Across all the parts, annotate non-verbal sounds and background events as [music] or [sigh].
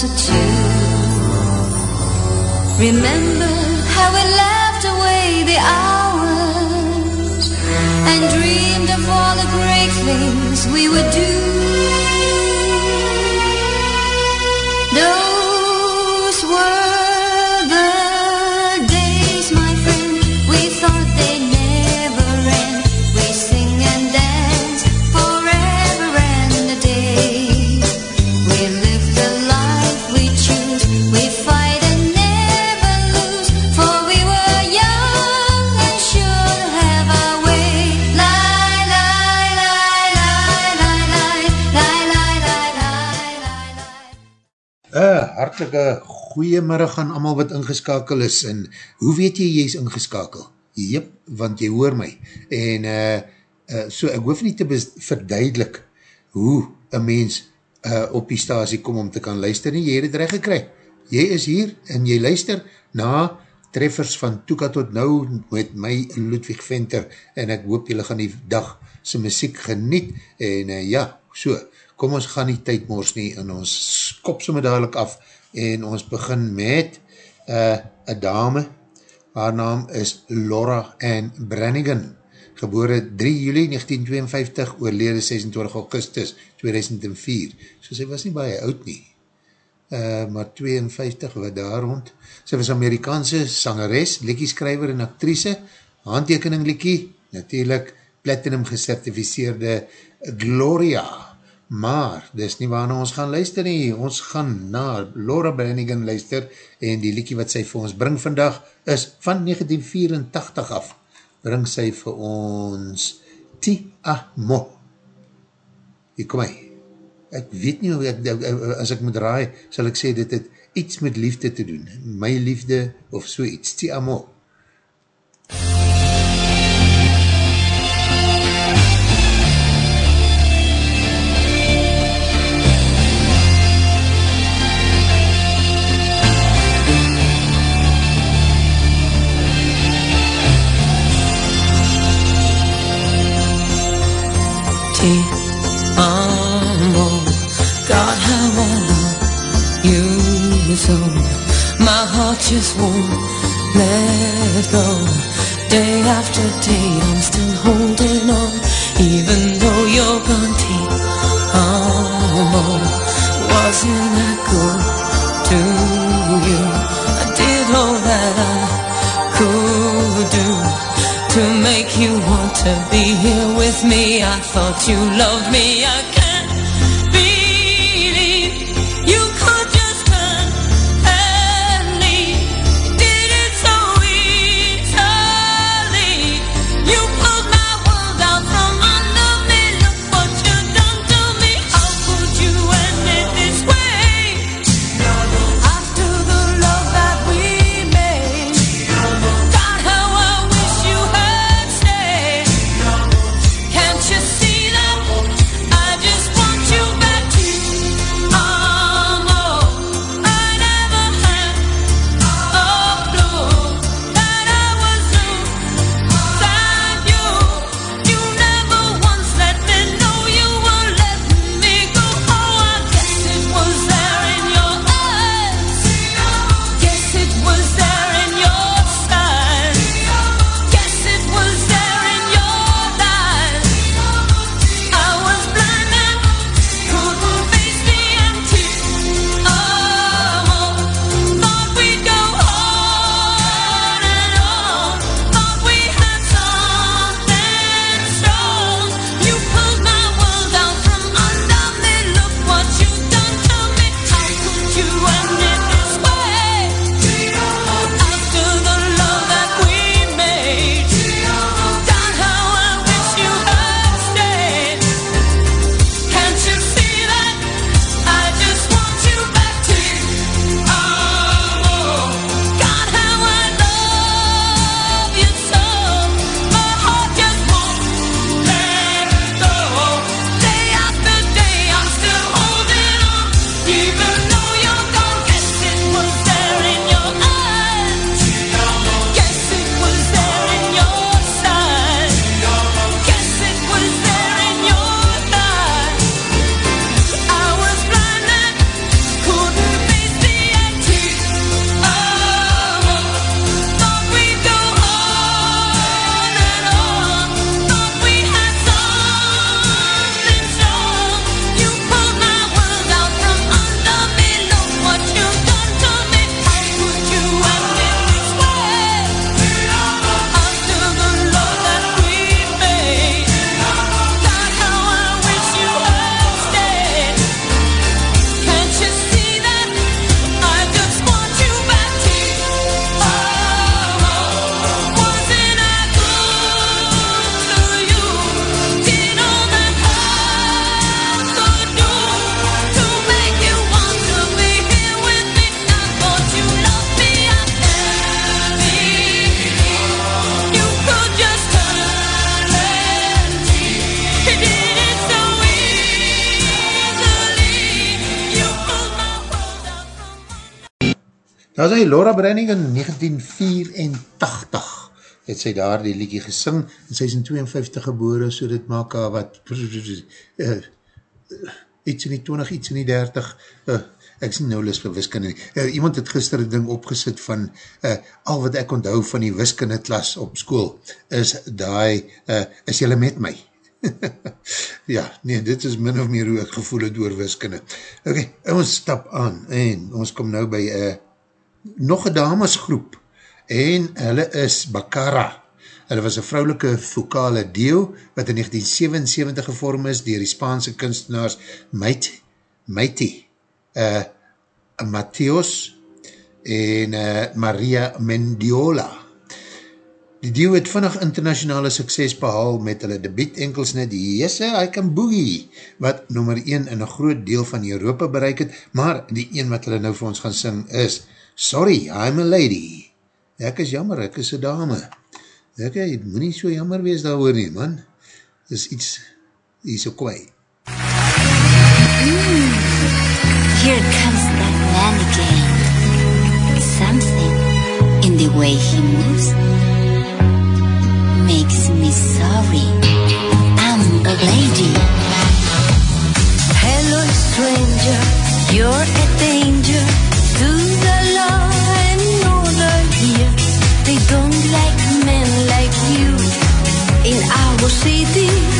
closer to. Remember. Goeiemiddag aan allemaal wat ingeskakel is en hoe weet jy jy is ingeskakel? Jep, want jy hoor my en uh, uh, so ek hoef nie te verduidelik hoe een mens uh, op die stasie kom om te kan luister nie, jy het het recht gekry. Jy is hier en jy luister na treffers van Toeka tot nou met my Ludwig Venter en ek hoop jylle gaan die dag sy muziek geniet en uh, ja, so, kom ons gaan nie tyd mors nie en ons skop somme dadelijk af en ons begin met uh, een dame, haar naam is Laura Ann Brannigan, gebore 3 juli 1952, oorlede 26 augustus 2004, so sy was nie baie oud nie, uh, maar 52 wat daar rond, sy was Amerikaanse sangeres, liekieskrijver en actrice, handtekening liekie, natuurlijk platinum gecertificeerde Gloria, maar dis nie waarna ons gaan luister nie, ons gaan na Laura Brannigan luister en die liekie wat sy vir ons bring vandag is van 1984 af, bring sy vir ons Ti Amo. Hier kom hy. Ek weet nie, hoe ek, as ek moet raai, sal ek sê dit het iets met liefde te doen. My liefde of so iets. Ti Amo. Ti heart just won't let go. Day after day, I'm still holding on, even though you're gone. Amo, wasn't that good to you? I did all that I could do to make you want to be here with me. I thought you loved me. I Laura Branning in 1984 het sy daar die liedje gesing en sy is in 52 gebore so dit maak haar wat uh, iets in die 20, iets in die 30 uh, ek is nou lis vir wiskunde nie. Uh, iemand het gister een ding opgesit van uh, al wat ek onthou van die wiskunde klas op school is die, uh, is jylle met my? [laughs] ja, nee, dit is min of meer hoe ek gevoel het door wiskunde. Ok, ons stap aan en ons kom nou by uh, nog een damesgroep en hulle is Bakara. Hulle was een vrouwelike vokale deel wat in 1977 gevorm is dier die Spaanse kunstenaars Meiti, Meiti uh, Mateos en uh, Maria Mendiola. Die deel het vinnig internationale sukses behaal met hulle debiet enkelsnit Jesse, I Can Boogie, wat nummer 1 in een groot deel van Europa bereik het, maar die een wat hulle nou vir ons gaan sing is Sorry, I'm a Lady. Ek is jammer, ek is een dame. Ek het moet nie so jammer wees daar oor nie, man. Dis iets, iets so kwaai. Mm, here comes that man again. Something in the way he moves makes me sorry. I'm a lady. Hello, stranger. You're a danger our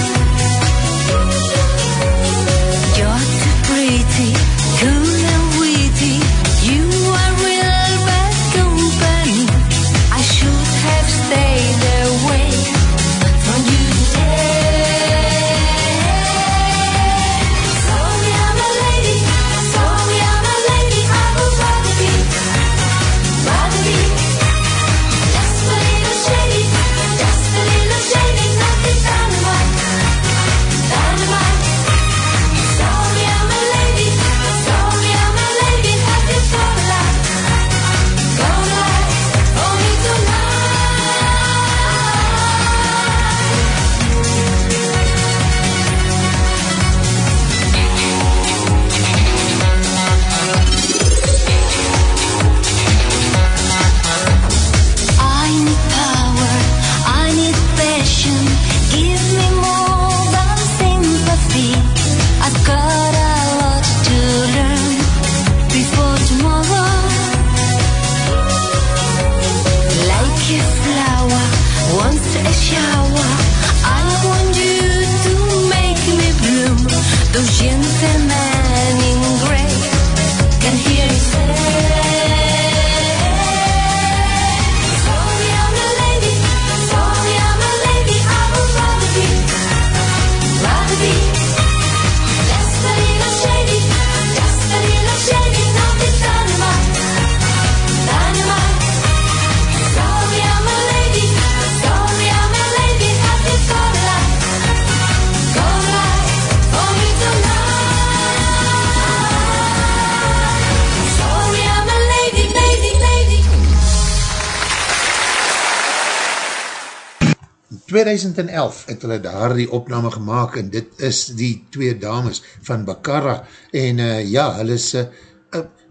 2011 het hulle daar die opname gemaakt en dit is die twee dames van Bakara en uh, ja, hulle is uh,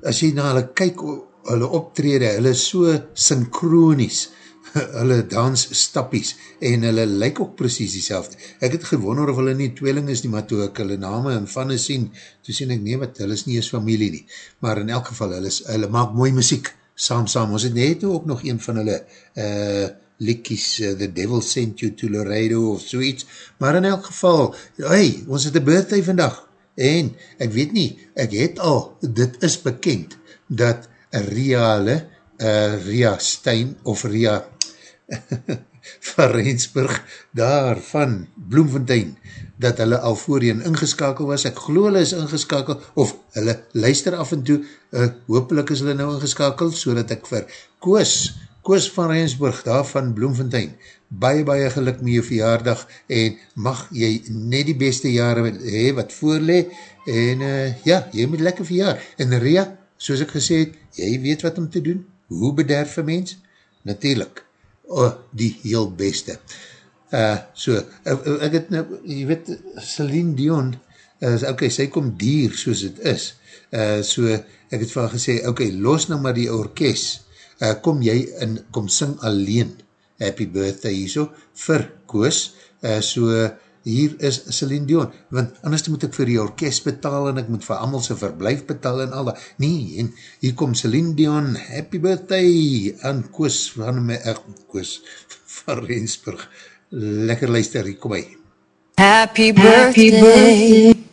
as jy na hulle kyk, hulle optrede, hulle is so synchronies [laughs] hulle dans stappies en hulle lyk ook precies die selfde. Ek het gewonder of hulle nie tweeling is nie, maar toe ek hulle name en vanne sien, toe sien ek nie wat, hulle is nie eens familie nie. Maar in elk geval, hulle, is, hulle maak mooi muziek saam saam. Ons het net ook nog een van hulle uh, likkies, uh, The Devil Sent You to Laredo of zoiets. Maar in elk geval, hey, ons het een birthday vandag. En ek weet nie, ek het al, dit is bekend, dat Ria hulle, uh, Ria Stein, of Ria [laughs] van Rensburg, daar van Bloemfontein, dat hulle al voorheen ingeskakel was, ek geloof hulle is ingeskakel, of hulle luister af en toe, uh, hoopelik is hulle nou ingeskakel, so dat ek vir Koos, Koos van Rensburg, daar van Bloemfontein, baie, baie geluk met jou verjaardag, en mag jy net die beste jare hee wat voorlee, en uh, ja, jy moet lekker verjaar, en Ria, soos ek gesê het, jy weet wat om te doen, hoe bederf een mens? Natuurlijk, oh, die heel beste. Uh, so, uh, ek het nou, jy weet, Celine Dion, uh, ok, sy kom dier soos het is, uh, so ek het haar gesê, ok, los nou maar die orkest, uh, kom jy in, kom sing alleen, happy birthday hier so, vir Koos, uh, so hier is Celine Dion, want anders moet ek vir die orkest betaal en ek moet vir amal sy verblijf betaal en al dat, nee, en hier kom Celine Dion, happy birthday aan Koos van my, uh, Koos van Rensburg, lekker luister, hier kom hy. Happy birthday, Happy birthday.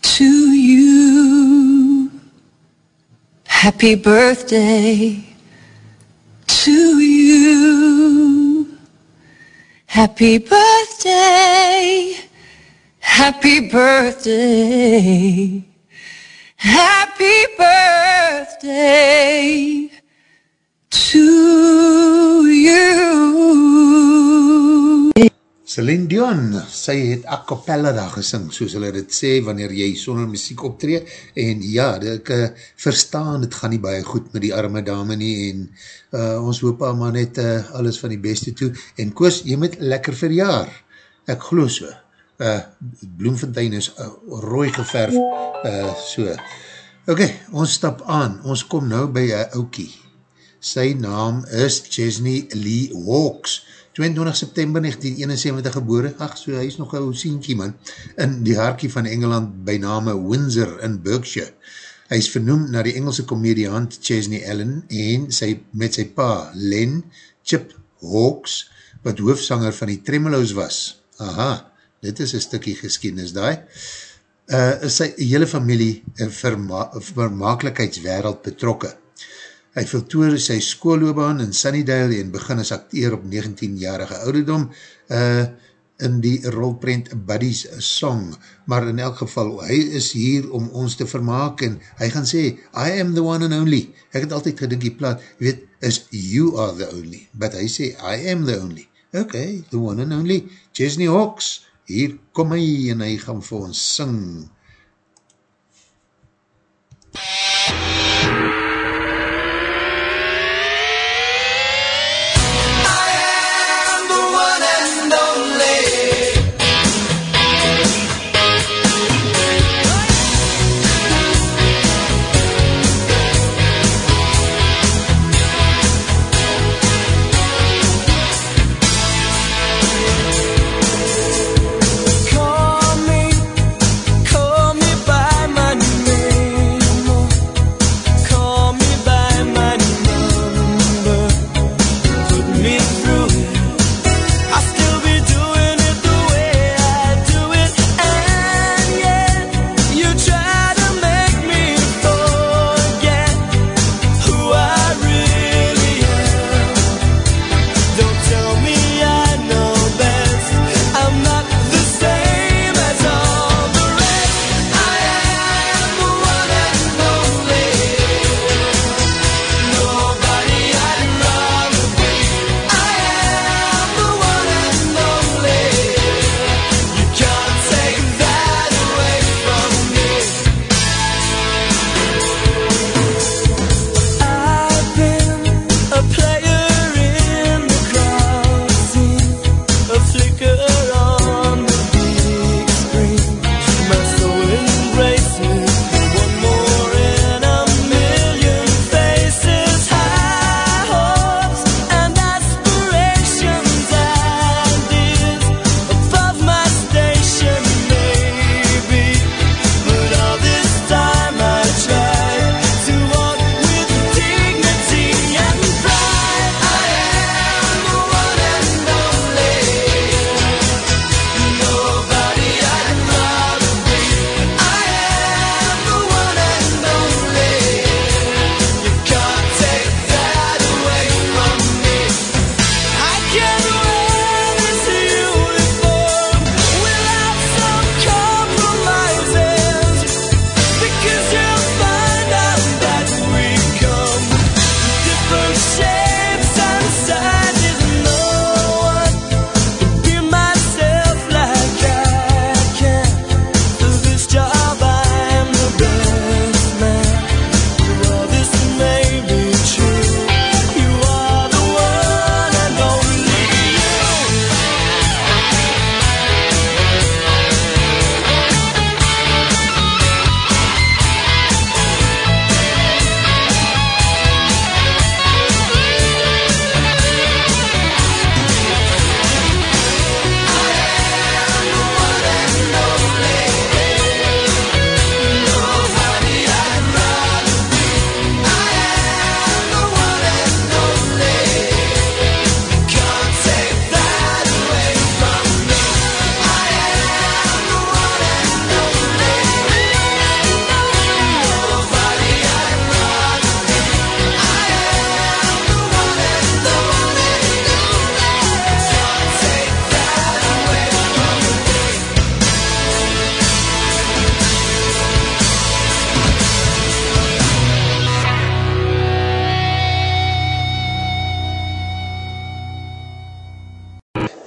to you. Happy birthday to you. Happy birthday. Happy birthday. Happy birthday to you. Celine Dion, sy het a cappella daar gesing, soos hulle dit sê, wanneer jy sonder muziek optree, en ja, ek uh, verstaan, het gaan nie baie goed met die arme dame nie, en uh, ons hoop al maar net uh, alles van die beste toe, en Koos, jy moet lekker verjaar, ek glo so, uh, Bloemfontein is uh, rooi geverf, uh, so, ok, ons stap aan, ons kom nou by uh, oukie, sy naam is Chesney Lee Hawks, 22 September 1971 gebore, ach so, hy is nog een sienkie man, in die haarkie van Engeland by name Windsor in Berkshire. Hy is vernoemd na die Engelse komediant Chesney Allen en sy, met sy pa Len Chip Hawks, wat hoofsanger van die Tremolos was. Aha, dit is een stukkie geskiednis daai. Uh, is sy hele familie in verma vermakelijkheidswereld betrokken. Hy voltoor sy skoolloobaan in Sunnydale en begin as acteer op 19-jarige ouderdom uh, in die rolprent Buddy's Song. Maar in elk geval, hy is hier om ons te vermaak en hy gaan sê, I am the one and only. Ek het altyd gedink die plaat, weet, is you are the only. But hy sê, I am the only. Ok, the one and only. Chesney Hawks, hier kom hy en hy gaan vir ons sing. MUZIEK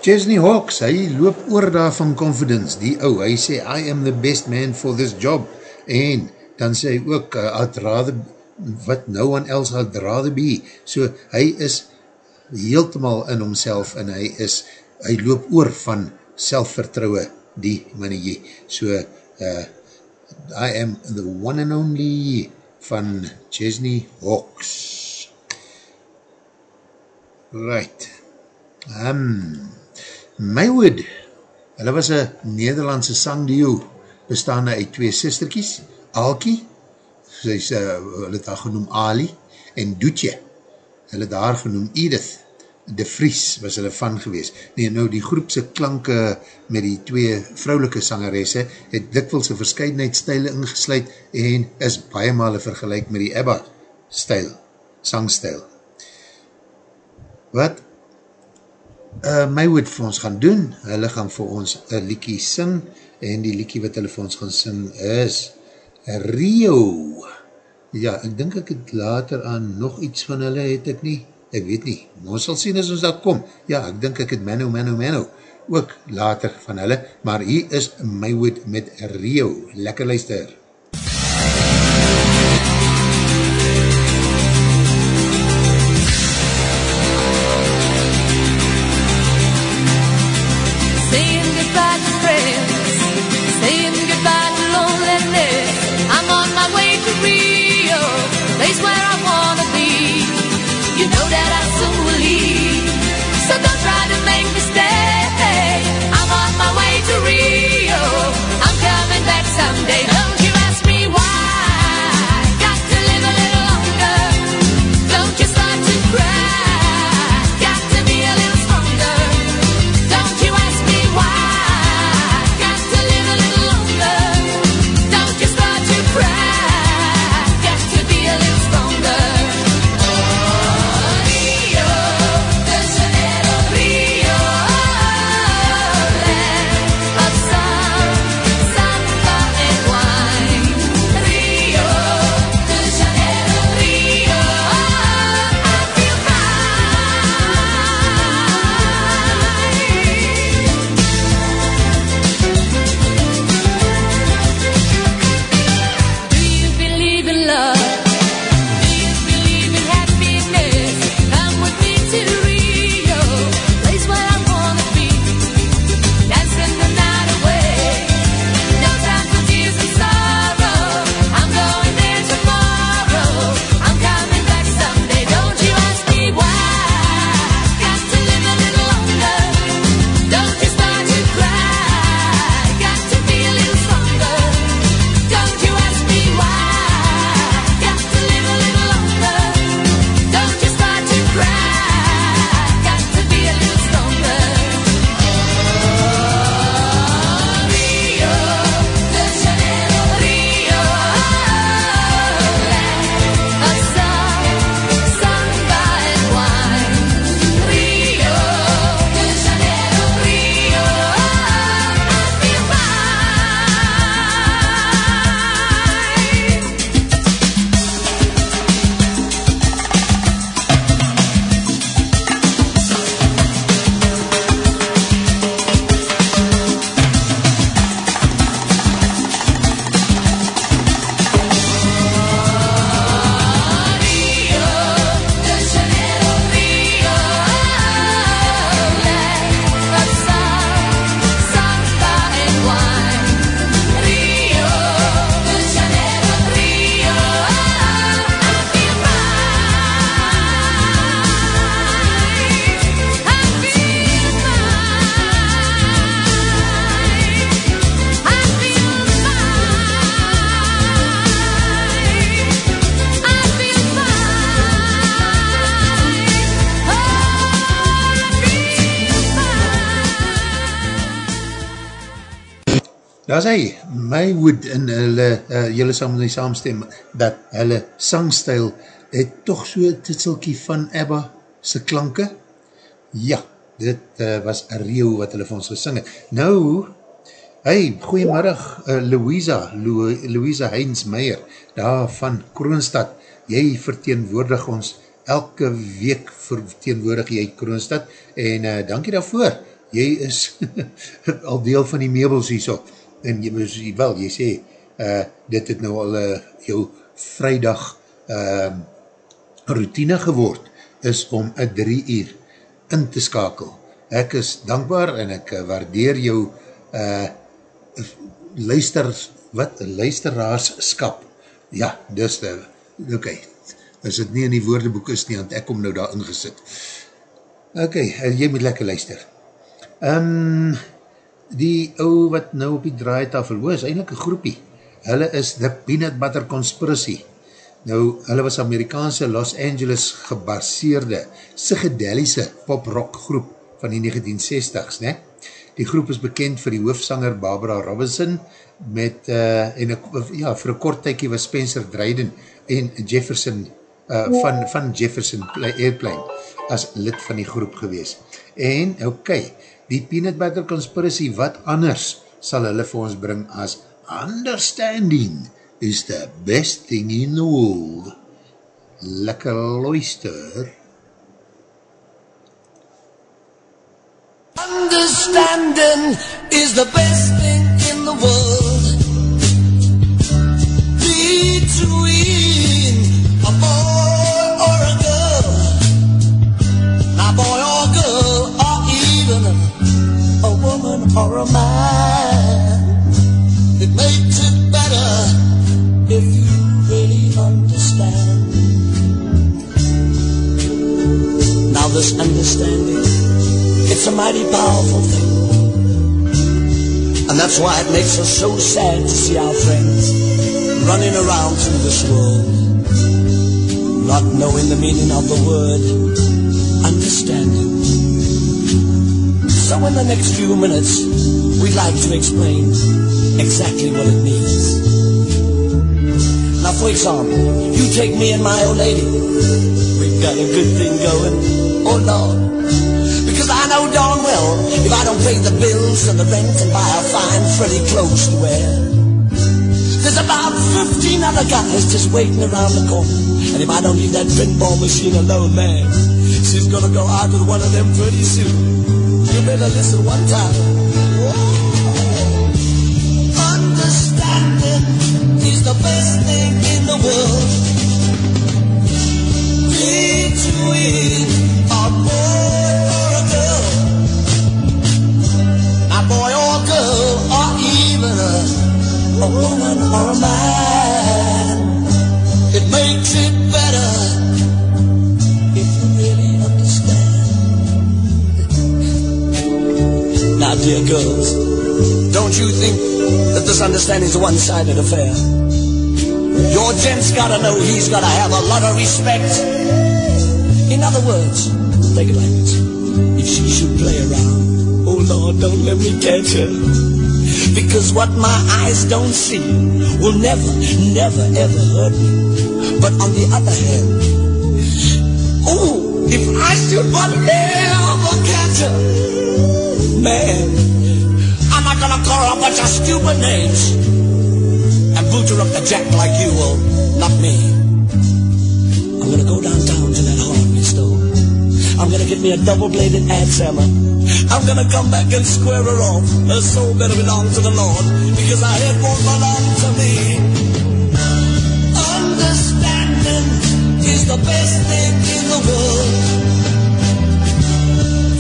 Chesney Hawks, hy loop oor daar van confidence, die ou, hy sê, I am the best man for this job, en dan sê hy ook, uh, I'd rather, what no one else I'd rather be, so hy is heeltemal in homself, en hy is, hy loop oor van selfvertrouwe, die manie, so, uh, I am the one and only van Chesney Hawks. Right. Um, Maywood, hulle was een Nederlandse sangduo, bestaande uit twee sisterkies, Alki, sy is, uh, hulle het daar genoem Ali, en Doetje, hulle het daar genoem Edith, De Vries was hulle van gewees. Nee, nou die groepse klanke met die twee vrouwelike sangeresse het dikwels een verscheidenheid stijle ingesluid en is baie male vergelijk met die Ebba stijl, sangstijl. Wat uh, Maywood vir ons gaan doen, hulle gaan vir ons een liekie sing, en die liekie wat hulle vir ons gaan sing is Rio. Ja, ek dink ek het later aan nog iets van hulle, het ek nie, ek weet nie, ons sal sien as ons dat kom. Ja, ek dink ek het Mano, Mano, Mano, ook later van hulle, maar hier is Maywood met Rio. Lekker luister. Julle sal met die saamstem, dat hulle sangstijl het toch so een titselkie van Abba se klanke. Ja, dit uh, was Rio wat hulle vir ons gesing het. Nou, hey, goeiemiddag uh, Louisa, Lu Louisa Heinz Meijer, daar van Kroonstad, jy verteenwoordig ons elke week verteenwoordig jy Kroonstad en uh, dankie daarvoor. jy is [laughs] al deel van die meubels hier so, en jy, wel, jy sê, uh, dit het nou al uh, jou vrijdag uh, routine geword, is om een drie uur in te skakel. Ek is dankbaar en ek uh, waardeer jou uh, luister, wat, luisteraarskap. Ja, dis de, oké, okay. as het nie in die woordeboek is nie, want ek kom nou daar ingesit. Oké, okay, jy moet lekker luister. Um, die ou wat nou op die draaitafel, hoe is eindelijk een groepie, hulle is The Peanut Butter Conspiracy. Nou, hulle was Amerikaanse Los Angeles gebaseerde psychedelische pop-rock groep van die 1960s, ne? Die groep is bekend vir die hoofsanger Barbara Robinson met, uh, en ek, ja, vir een kort tykie was Spencer Dryden en Jefferson, uh, van, van Jefferson Airplane as lid van die groep gewees. En, oké, okay, die Peanut Butter Conspiracy, wat anders sal hulle vir ons bring as Understanding is the best thing in the world. Lekker luister. Understanding is the best thing in the world. Between a boy or a girl, a boy or girl, or even a, a woman or a man. It it better if you really understand. Now this understanding, it's a mighty powerful thing. And that's why it makes us so sad to see our friends running around through this world, not knowing the meaning of the word understanding. So in the next few minutes, we'd like to explain exactly what it means. Now, for example, you take me and my old lady. We've got a good thing going. Oh, Lord. Because I know darn well, if I don't pay the bills and the rent and buy a fine, Freddy clothes to wear, there's about 15 other guys just waiting around the corner. And if I don't leave that pinball machine alone, man, she's gonna go out with one of them pretty soon. You better listen one time. The best thing in the world. Between a boy or a girl, a boy or a girl, or even a, a woman or a man, it makes it better if you really understand. Now, dear girls, don't you think that this understanding's a one-sided affair? Your gent's gotta know he's gotta have a lot of respect. In other words, take it like this. If she should play around, oh Lord, don't let me catch her. Because what my eyes don't see will never, never, ever hurt me. But on the other hand, oh, if I should but ever catch her, man, I'm not gonna call her a bunch of stupid names and boot up the jack like you will, not me. I'm gonna go downtown to that hardware store. I'm gonna get me a double-bladed adze hammer. I'm gonna come back and square her off. Her soul better belong to the Lord because her head won't belong to me. Understanding is the best thing in the world.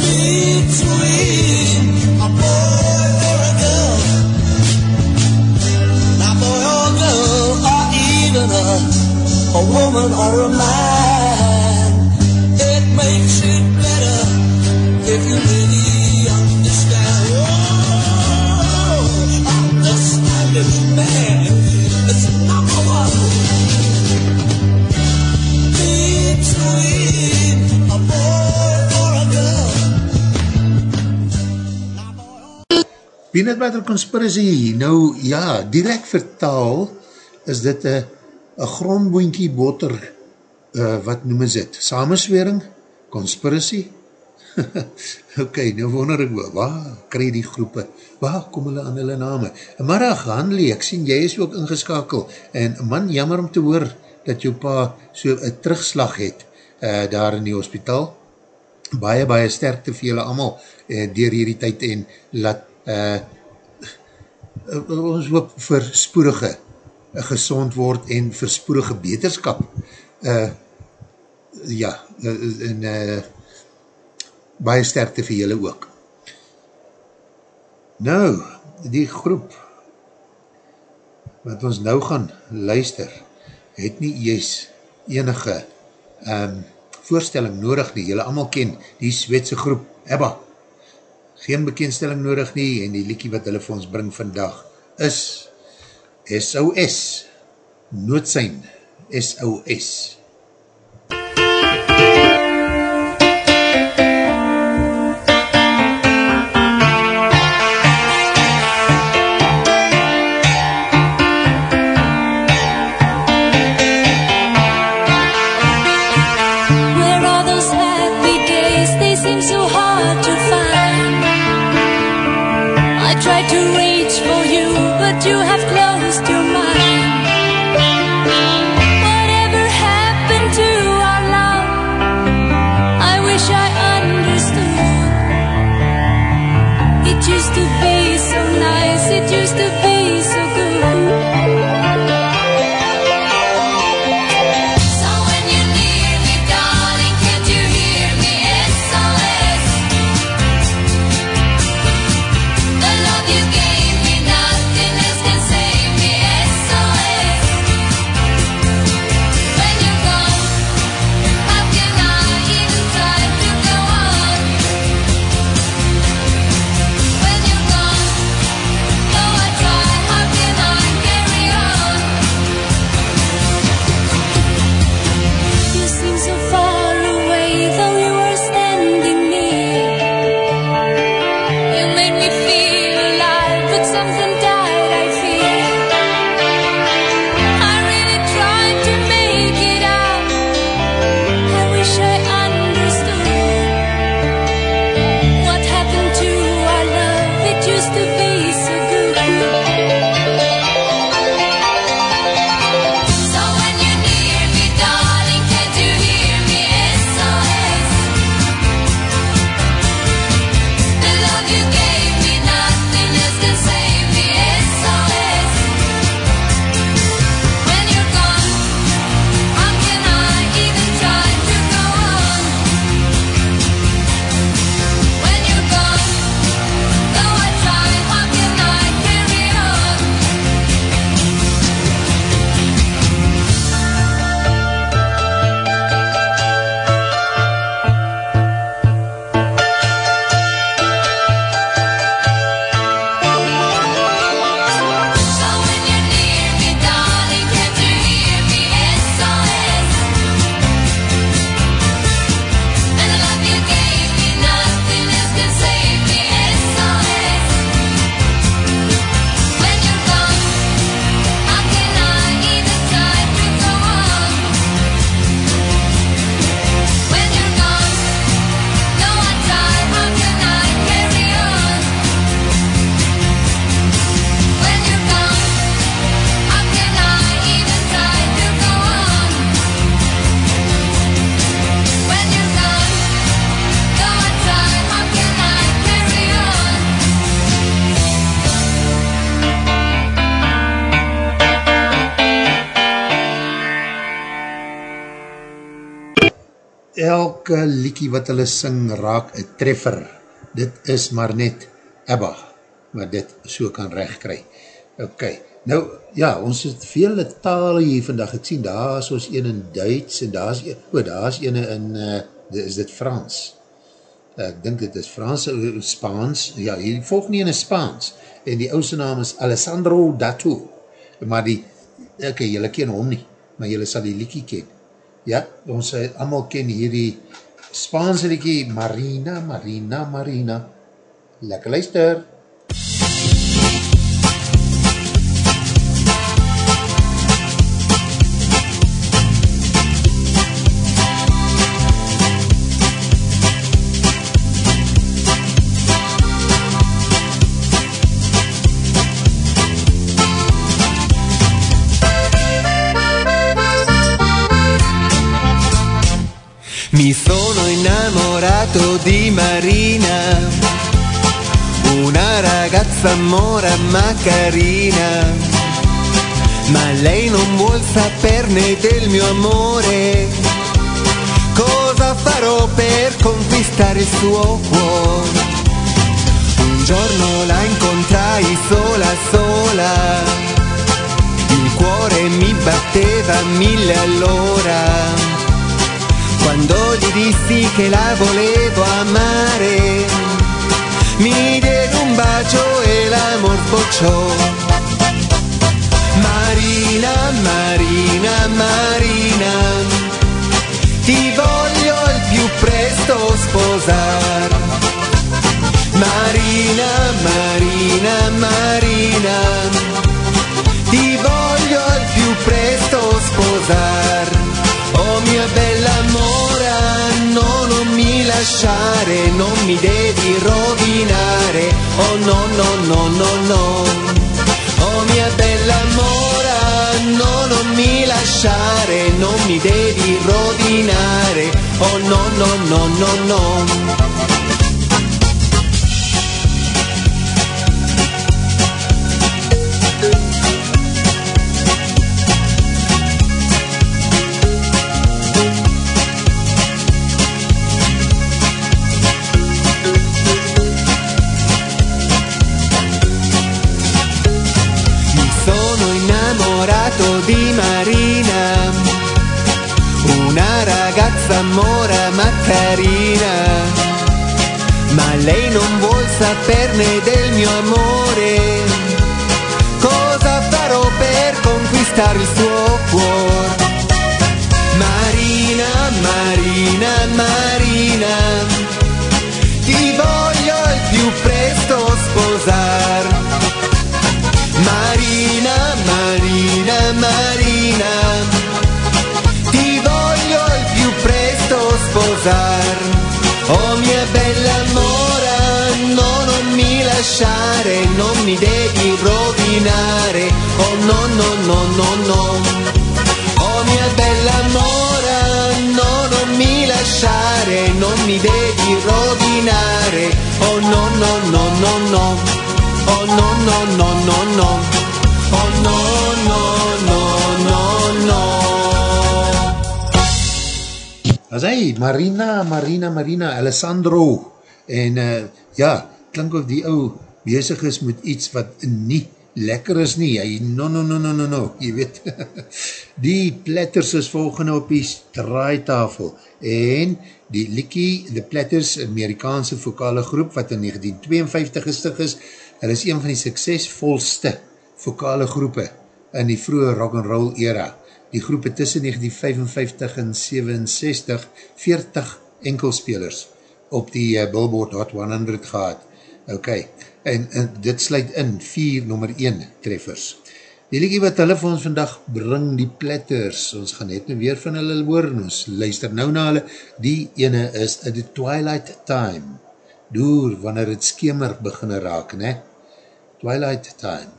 Between a, a woman or a man. It makes it better if you really understand. Oh, understand it, man. It's number one. Between a boy or a girl. Peanut Butter Conspiracy, nou ja, direct vertaal is dit een grondboinkie boter, uh, wat noem is dit, samenswering, conspiracy, [laughs] ok, nou wonder ek, waar krij die groepe, waar kom hulle aan hulle name, Marag, Hanley, ek sien jy is ook ingeskakel, en man, jammer om te hoor, dat jou pa so een terugslag het, uh, daar in die hospitaal, baie, baie sterkte vir julle allemaal uh, dier hierdie tyd en laat uh, ons hoop vir spoedige gezond word en vir spoedige beterskap. Uh, ja, uh, en uh, baie sterkte vir julle ook. Nou, die groep wat ons nou gaan luister, het nie juist enige um, voorstelling nodig nie. Julle allemaal ken die Sweedse groep Ebba. Geen bekendstelling nodig nie en die liekie wat hulle vir ons bring vandag is SOS. Noodsijn SOS. Elke liekie wat hulle sing raak een treffer. Dit is maar net Abba, wat dit so kan recht kry. Ok, nou ja, ons het vele tale hier vandag het sien, daar is ons een in Duits en daar is, oh, daar is een in, uh, is dit Frans. Ek dink dit is Frans, eh, Spaans, ja, hier volg nie in Spaans, en die ouse naam is Alessandro Dato, maar die, ok, jylle ken hom nie, maar jylle sal die liekie ken. Ja, ons uh, allemaal ken hierdie Spaanse liekie Marina, Marina, Marina. Lekker luister. Mi sono innamorato di Marina, una ragazza mora ma carina, ma lei non vuol saperne del mio amore. Cosa farò per conquistare il suo cuore? Un giorno la incontrai sola sola, il cuore mi batteva mille all'ora quando gli dissi che la volevo amare, mi diede un bacio e l'amor bocciò. Marina, Marina, Marina, ti voglio al più presto sposare. Marina, Marina, Marina, ti voglio al più presto sposare. Oh mia bella mora, no, non mi lasciare, non mi devi rovinare. Oh no, no, no, no, no. Oh mia bella mora, no, non mi lasciare, non mi devi rovinare. Oh no, no, no, no, no. Di Marina, una ragazza mora ma carina, ma lei non vuol saperne del mio amore. Cosa farò per conquistare il suo cuore? Marina, Marina, Marina, ti voglio al più presto sposare. Marina, Marina, Marina, ti voglio al più presto sposare. Oh mia bella mora, no, non mi lasciare, non mi devi rovinare. Oh no, no, no, no, no. Oh mia bella mora, no, non mi lasciare, non mi devi rovinare. Oh no, no, no, no, no. Oh no, no, no, no, no. As hy, Marina, Marina, Marina, Alessandro, en uh, ja, klink of die ou bezig is met iets wat nie lekker is nie, hy, no, no, no, no, no, no, jy weet, [laughs] die platters is volgende op die straaitafel, en die Likkie, The Platters, Amerikaanse vokale groep, wat in 1952 gestig is, hy is een van die suksesvolste vokale groepe in die vroege rock'n'roll era, die groep het tussen 1955 en 67 40 enkelspelers op die uh, Billboard Hot 100 gehad. Ok, en, en dit sluit in 4 nummer 1 treffers. Die liekie wat hulle vir ons vandag bring, die platters, ons gaan net nou weer van hulle hoor, en ons luister nou na hulle, die ene is The Twilight Time, door wanneer het skemer begin raak, ne? Twilight Time.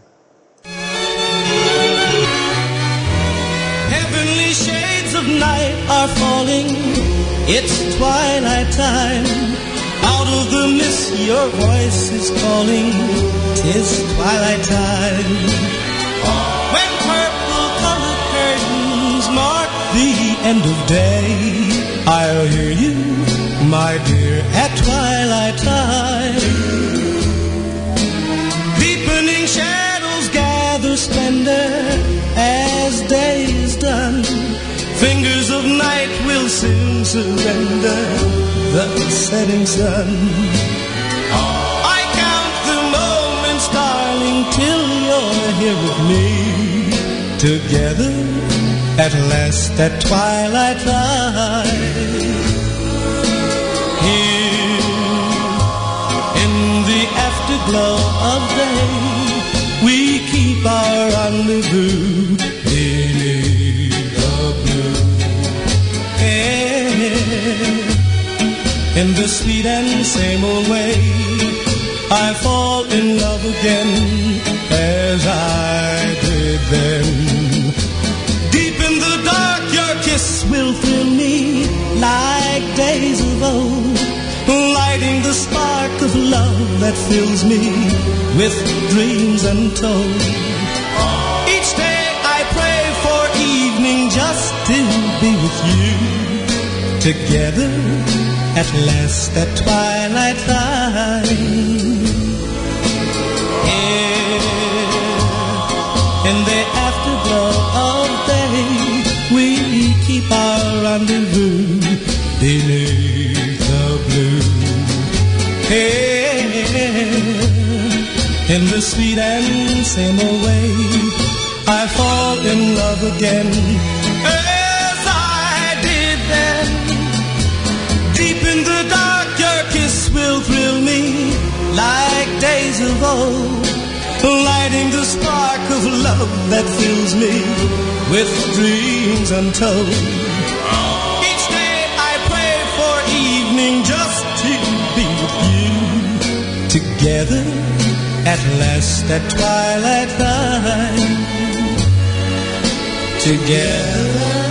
Night are falling. It's twilight time. Out of the mist, your voice is calling. It's twilight time. When purple colored curtains mark the end of day, I'll hear you, my dear, at twilight time. Deepening shadows gather splendor as day is done. Fingers of night will soon surrender the setting sun. I count the moments, darling, till you're here with me. Together at last at twilight time. Here in the afterglow of day, we keep our rendezvous In the sweet and same old way, I fall in love again as I did then. Deep in the dark, your kiss will thrill me like days of old. Lighting the spark of love that fills me with dreams untold. Each day I pray for evening just to be with you. Together at last at twilight time. In the afterglow of day, we keep our rendezvous beneath the blue. Hey, in the sweet and same way, I fall in love again. Of old lighting the spark of love that fills me with dreams untold. Each day I pray for evening just to be with you. Together at last at twilight time. Together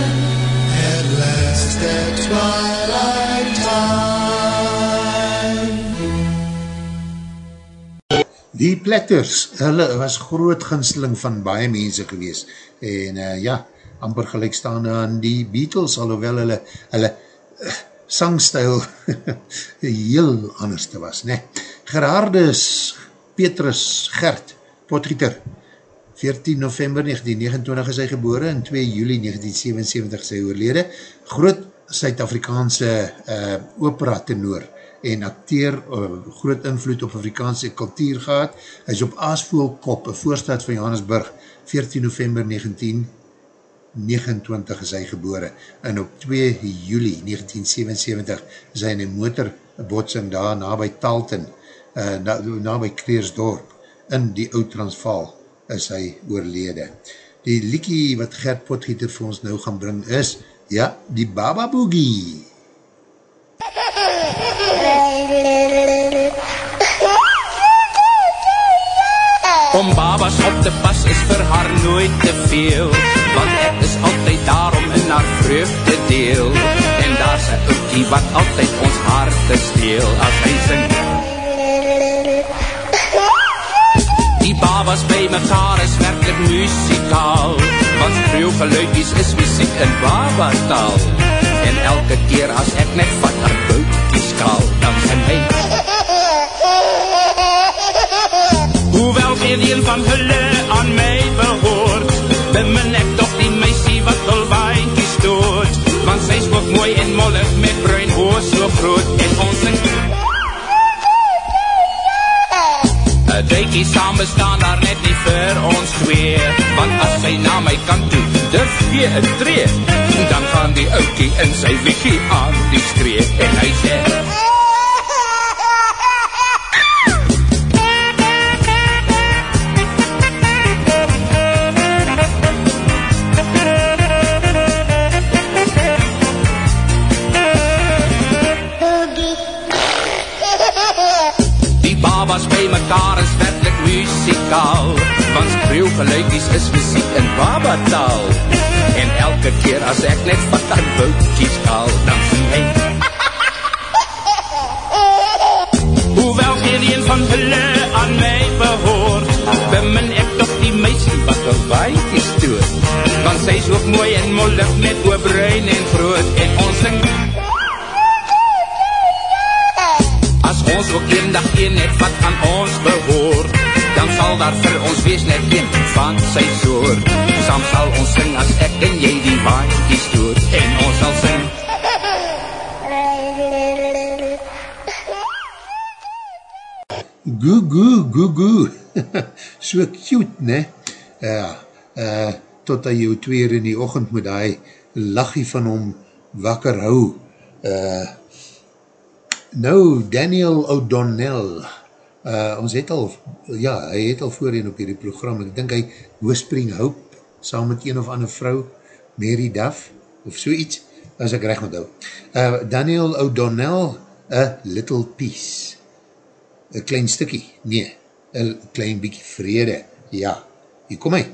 at last at twilight Die Platters, hulle was groot ginsteling van baie mense gewees en uh, ja, amper gelijkstaande aan die Beatles, alhoewel hulle, hulle uh, sangstijl [laughs] heel anders te was. Ne? Gerardus Petrus Gert, potgieter, 14 november 1929 is hy gebore en 2 juli 1977 is hy oorlede, groot Suid-Afrikaanse uh, opera tenoor, en acteer uh, groot invloed op Afrikaanse kultuur gehad. Hy is op Aasvoelkop, een voorstad van Johannesburg, 14 november 1929 is hy gebore. En op 2 juli 1977 is hy in een motorbotsing daar na by Talton, uh, na, na by Kreersdorp, in die oud Transvaal is hy oorlede. Die liekie wat Gert Potgieter vir ons nou gaan bring is, ja, die Baba Boogie. [laughs] Om babas op te pas is vir haar nooit te veel Want ek is altyd daarom in haar vreugde deel. En daar is een ookie wat altyd ons harte steel. As hy sing Die babas by mekaar is werkelijk muzikaal Want skreeuwgeluidies is muziek in babataal En elke keer as ek net van haar boutkies geen een van hulle aan my behoort. Bemin ek toch die meisie wat wil waaikie stoot. Want sy is ook mooi en mollig met bruin oor so groot. En ons sing Een deikie saam bestaan daar net nie vir ons twee. Want as sy na my kant toe durf gee een tree. Dan gaan die oukie in sy wiekie aan die skree En hy sê Skreeuwgeluidies is muziek in babataal En elke keer as ek net wat aan boutjies kaal Dan sing hy Hoewel geen een van hulle aan my behoort Bemin ek toch die meisie wat een waaikie stoot. Want sy is ook mooi en mollig met oor bruin en groot En ons sing. As ons ook een dag een het wat aan ons behoort, daar vir ons wees net een van sy soort. Sam sal ons sing as ek en jy die waaikie stoot, en ons sal sing. Goo goo goo goo. [laughs] so cute, ne? Ja, uh, tot hy jou twee in die ochend moet hy lachie van hom wakker hou. Uh, nou, Daniel O'Donnell, uh, ons het al, ja, hy het al voorheen op hierdie program, ek dink hy Whispering Hope, saam met een of ander vrou, Mary Duff, of so iets, as ek recht moet hou. Uh, Daniel O'Donnell, A Little Peace een klein stikkie, nee, een klein bykie vrede, ja, hier kom hy.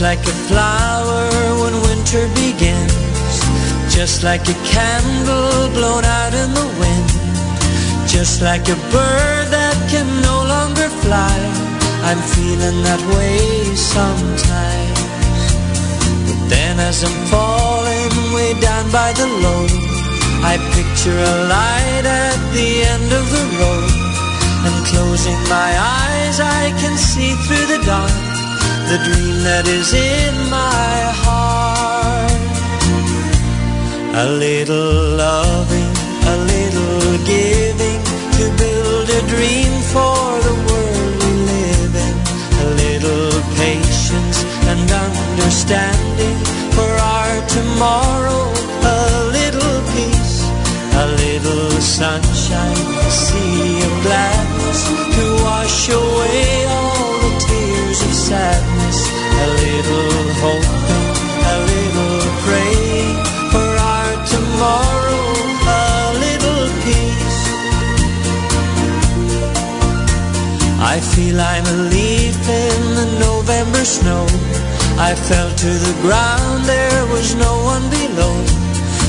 Like a flower when winter begins, just like a candle blown out in the wind, just like a bird that can no longer fly. I'm feeling that way sometimes. But then as I'm falling way down by the load, I picture a light at the end of the road. And closing my eyes, I can see through the dark the dream that is in my heart. A little loving, a little giving to build a dream for the world we live in. A little patience and understanding for our tomorrow. A little peace, a little sunshine, a sea of gladness to wash away all the tears of sadness. Hoping, a little praying for our tomorrow. A little peace. I feel I'm a leaf in the November snow. I fell to the ground, there was no one below.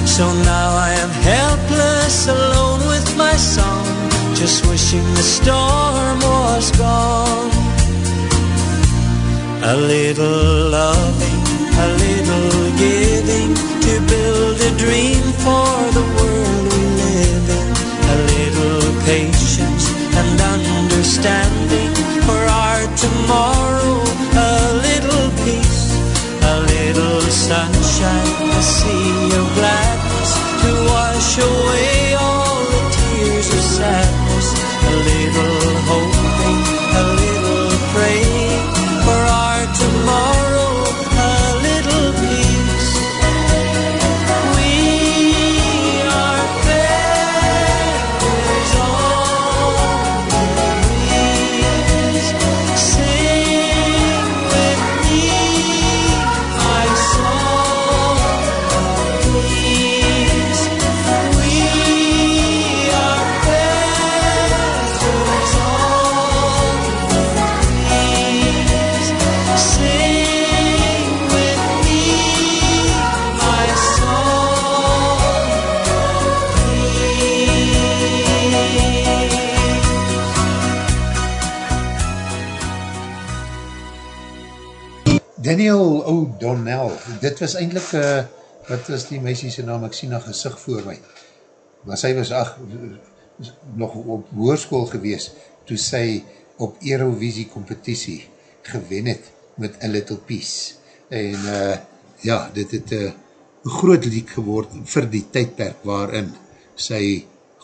So now I am helpless, alone with my song, just wishing the storm was gone. A little loving, a little giving to build a dream for the world we live in. A little patience and understanding for our tomorrow. A little peace, a little sunshine, a sea of gladness to wash away all the tears of sadness. Daniel O'Donnell, dit was eindelijk, uh, wat was die meisie sy naam, ek sien haar gezicht voor my, maar sy was ach, nog op hoerskool gewees, toe sy op Eurovisie competitie gewen het met A Little Peace, en uh, ja, dit het uh, een groot lied geword vir die tydperk waarin sy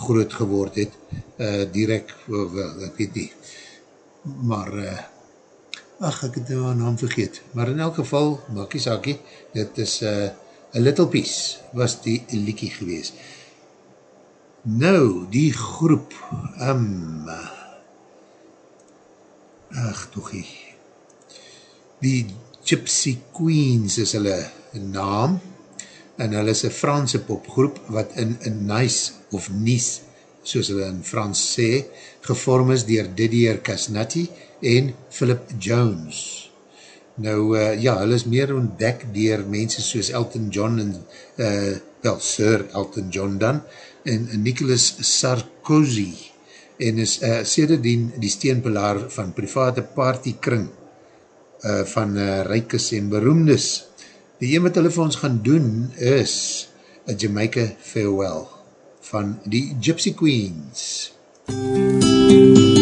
groot geword het, uh, direct, wel, ek weet nie, maar uh, ach, ek het nou haar naam vergeet, maar in elk geval, maakie saakie, dit is uh, A Little Piece, was die liekie gewees. Nou, die groep, um, ach, toegie, die Gypsy Queens is hulle naam, en hulle is een Franse popgroep, wat in, in Nice, of Nice, soos hulle in Frans sê, gevorm is dier Didier Casnati en Philip Jones. Nou, uh, ja, hulle is meer ontdek dier mense soos Elton John en, uh, wel, Sir Elton John dan, en Nicholas Sarkozy, en is uh, sedertdien die steenpilaar van private partykring uh, van uh, reikes en beroemdes. Die een wat hulle vir ons gaan doen is A Jamaica Farewell van die Gypsy Queens. Down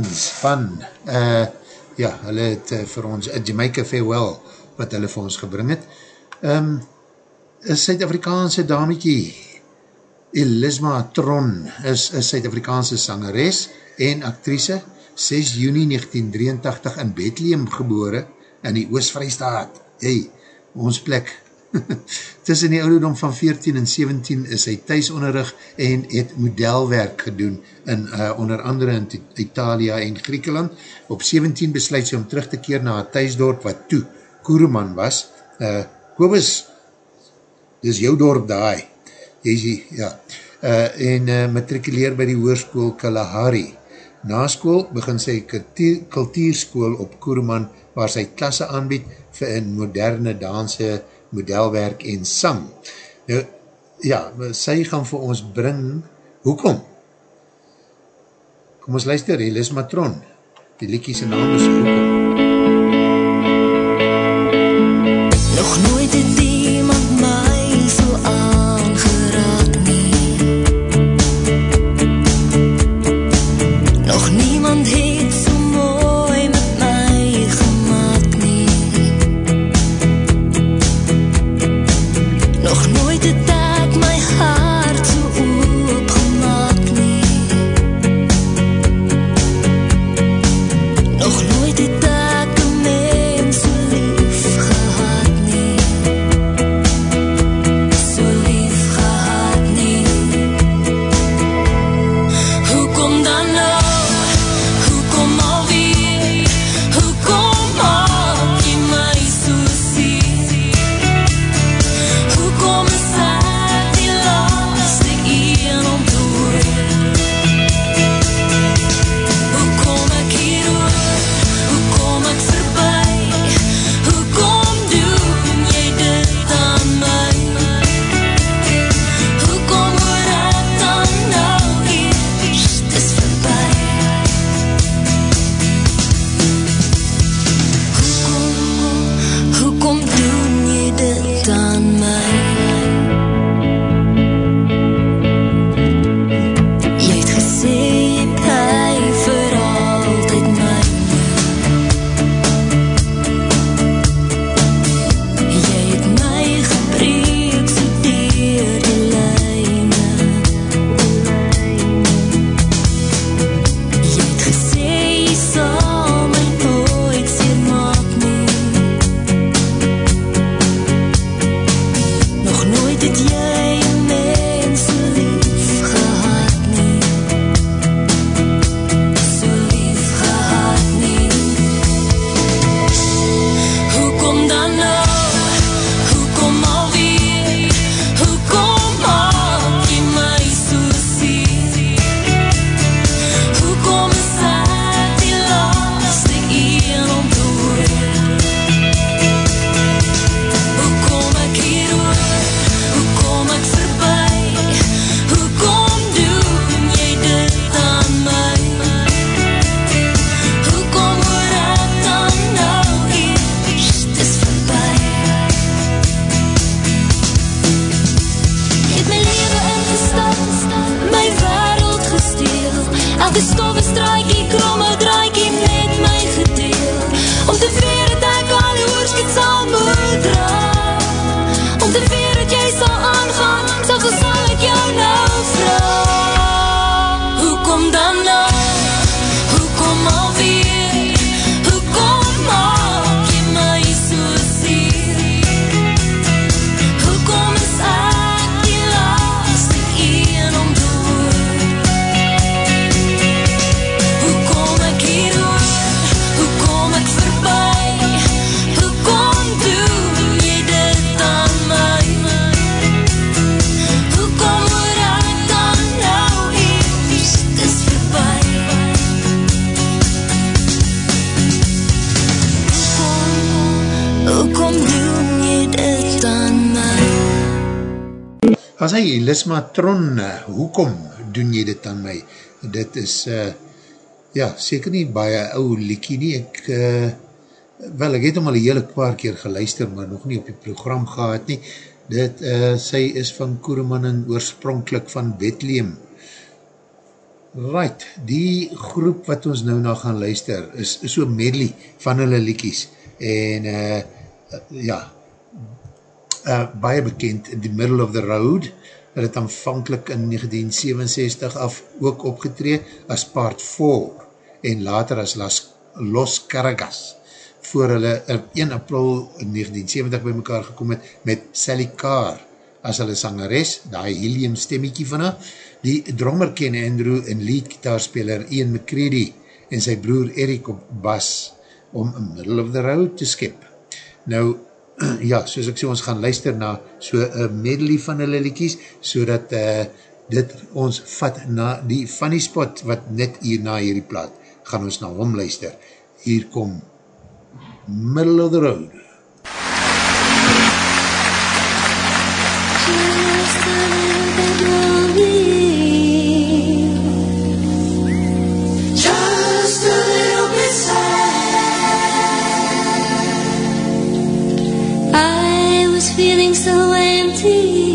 Queens van, uh, ja, hulle het uh, vir ons a Jamaica Farewell, wat hulle vir ons gebring het. Um, een Suid-Afrikaanse dametjie, Elisma Tron, is een Suid-Afrikaanse sangeres en actrice, 6 juni 1983 in Bethlehem gebore, in die Oostvrijstaat. Hey, ons plek. [laughs] Tussen die ouderdom van 14 en 17 is hy thuisonderrig en het modelwerk gedoen in uh, onder andere in Italia en Griekenland. Op 17 besluit sy om terug te keer na haar thuisdorp wat toe Koereman was. Uh, Kobus, dis jou dorp daai. Sê, ja. Uh, en uh, matrikuleer by die hoerskoel Kalahari. Na school begin sy kultuur, kultuurskool op Koereman waar sy klasse aanbied vir in moderne danse modelwerk en sang. Nou, ja, sy gaan vir ons bring, hoekom? Kom ons luister, Elis Matron, die liekie sy naam is hoekom. Nog nooit Hy, Lisma Tron, hoekom doen jy dit aan my? Dit is, uh, ja, seker nie baie ou liekie nie, ek, uh, wel, ek het hom al een hele paar keer geluister, maar nog nie op die program gehad nie. Dit, uh, sy is van Koereman en oorspronkelijk van Bethlehem. Right, die groep wat ons nou na gaan luister, is, is so medley van hulle liekies, en, uh, ja, uh, baie bekend, the Middle of the Road, het het aanvankelijk in 1967 af ook opgetree as part 4 en later as Las, Los Cargas voor hulle op 1 april in 1970 by mekaar gekom het met Sally Carr as hulle sangeres, die helium stemmiekie van haar, die drummer Ken Andrew en lead gitaarspeler Ian McCready en sy broer Eric op bas om in middle of the road te skip. Nou, [clears throat] ja, soos ek sê, ons gaan luister na so een medley van hulle liekies, so dat uh, dit ons vat na die funny spot, wat net hier na hierdie plaat, gaan ons na hom luister. Hier kom Middle of the Road. Just a little feeling so empty.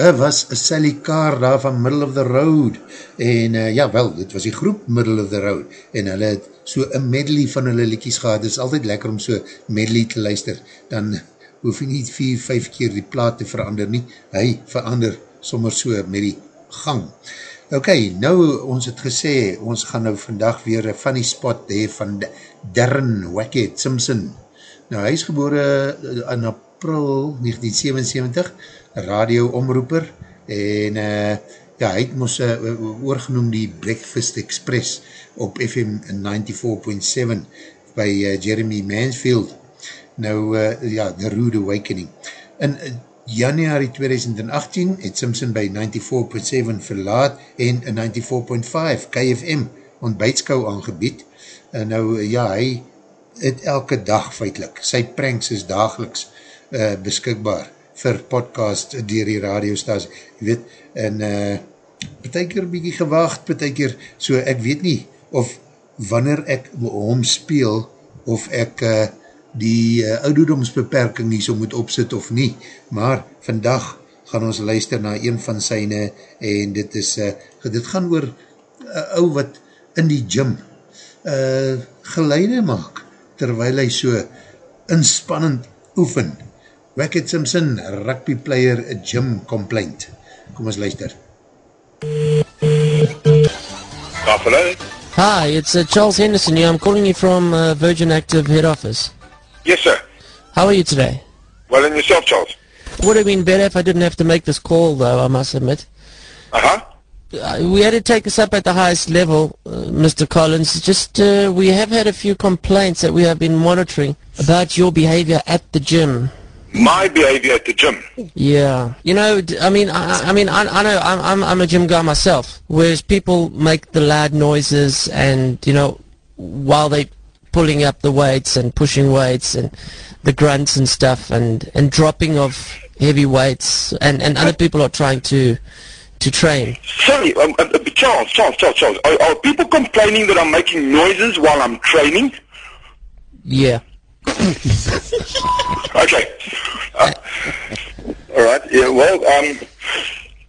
Uh, was Sally Carr daar van Middle of the Road. En uh, ja wel, dit was die groep Middle of the Road. En hulle het so een medley van hulle liedjes gehad, het is altyd lekker om so medley te luister, dan hoef jy nie vier, vijf keer die plaat te verander nie, hy verander sommer so met die gang. Ok, nou ons het gesê, ons gaan nou vandag weer een funny spot hee van Darren Wackett Simpson. Nou hy is gebore in april 1977, radio-omroeper en uh, ja, hy het moes uh, oorgenoem die Breakfast Express op FM 94.7 by uh, Jeremy Mansfield. Nou uh, ja, The Rude Awakening. In uh, januari 2018 het Simpson by 94.7 verlaat en in 94.5 KFM ontbijtskou aangebied. En nou ja, hy het elke dag feitlik, sy pranks is dageliks uh, beskikbaar vir podcast dier die radiostasie, jy weet, en uh, betekeer bykie gewacht, betekeer, so ek weet nie, of wanneer ek hom speel, of ek uh, die uh, ouderdomsbeperking nie so moet opsit of nie, maar vandag gaan ons luister na een van syne, en dit is, uh, dit gaan oor uh, ou wat in die gym uh, geleide maak, terwyl hy so inspannend oefen, Wackett Simpson, rugby player, Jim Complaint. Kom ons luister. Hello. Hi, it's uh, Charles Henderson here. I'm calling you from uh, Virgin Active head office. Yes, sir. How are you today? Well, and yourself, Charles? Would have been better if I didn't have to make this call, though, I must admit. Uh-huh. Uh, we had to take this up at the highest level, uh, Mr. Collins. Just, uh, we have had a few complaints that we have been monitoring about your behavior at the gym. My behavior at the gym. Yeah, you know, I mean, I, I mean, I, I know, I'm, I'm, I'm a gym guy myself. Whereas people make the loud noises, and you know, while they pulling up the weights and pushing weights and the grunts and stuff, and and dropping of heavy weights, and and other people are trying to to train. Sorry, um, uh, uh, Charles, Charles, Charles, Charles. Are, are people complaining that I'm making noises while I'm training? Yeah. Okay. Uh, all right. Yeah. Well, um,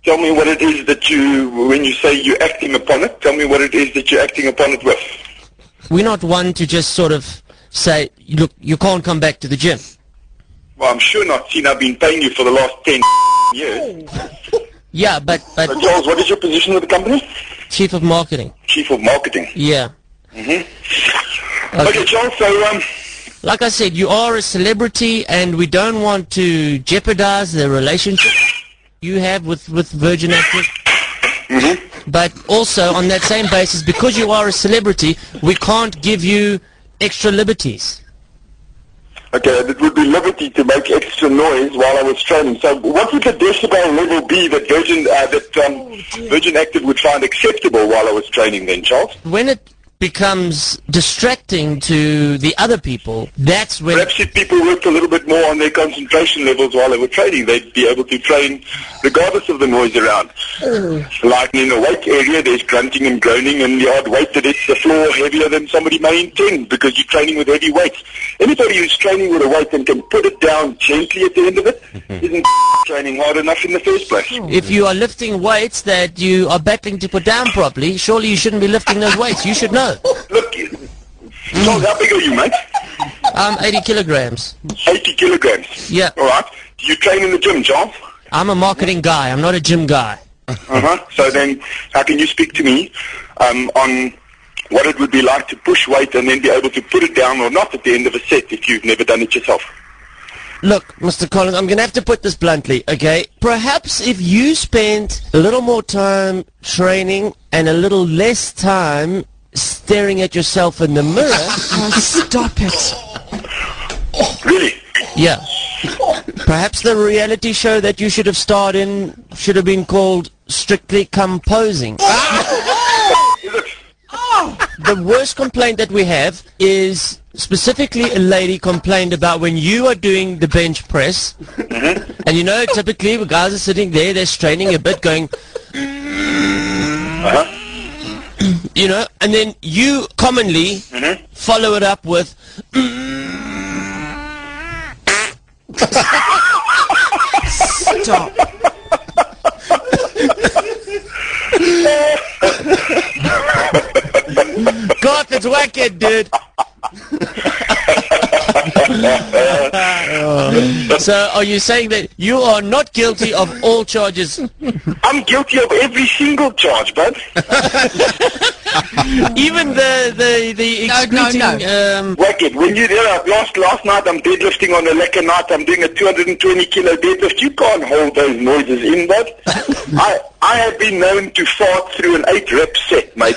tell me what it is that you, when you say you're acting upon it, tell me what it is that you're acting upon it with. We're not one to just sort of say, look, you can't come back to the gym. Well, I'm sure not. Seen I've been paying you for the last ten [laughs] years. Yeah, but but So, Charles, what is your position with the company? chief of marketing. Chief of marketing. Yeah. Mhm. Okay, Charles. So, um, Like I said, you are a celebrity, and we don't want to jeopardize the relationship you have with, with Virgin Active. But also, on that same basis, because you are a celebrity, we can't give you extra liberties. Okay, it would be liberty to make extra noise while I was training. So, what would the decibel level be that Virgin uh, that um, Virgin Active would find acceptable while I was training? Then, Charles, When it becomes distracting to the other people, that's when... perhaps if people worked a little bit more on their concentration levels while they were training, they'd be able to train regardless of the noise around. Oh. Like in a weight area, there's grunting and groaning, and the odd weight that hits the floor heavier than somebody may intend because you're training with heavy weights. Anybody who's training with a weight and can put it down gently at the end of it mm-hmm. isn't [laughs] training hard enough in the first place. Oh. If you are lifting weights that you are battling to put down properly, surely you shouldn't be lifting those weights. You should know. [laughs] Look, Charles, how big are you, mate? I'm 80 kilograms. 80 kilograms. Yeah. All right. Do you train in the gym, Charles? I'm a marketing guy. I'm not a gym guy. [laughs] Uh-huh. So then, how can you speak to me um, on what it would be like to push weight and then be able to put it down or not at the end of a set if you've never done it yourself? Look, Mr. Collins, I'm going to have to put this bluntly, okay? Perhaps if you spent a little more time training and a little less time staring at yourself in the mirror. [laughs] Uh, stop it. Oh, really? yeah. Perhaps the reality show that you should have starred in should have been called Strictly Composing. [laughs] Oh. the worst complaint that we have is specifically a lady complained about when you are doing the bench press mm-hmm. and you know typically the guys are sitting there they're straining a bit going uh-huh. [clears throat] you know and then you commonly mm-hmm. follow it up with Stop. Garth, it's wicked, dude. [laughs] [laughs] so, are you saying that you are not guilty of all charges? I'm guilty of every single charge, bud. [laughs] Even the the the No, no, excreting, um, Wicked. When you did uh, last last night, I'm deadlifting on a lekker night. I'm doing a 220 kilo deadlift. You can't hold those noises in, bud. [laughs] I I have been known to fart through an eight rep set, mate.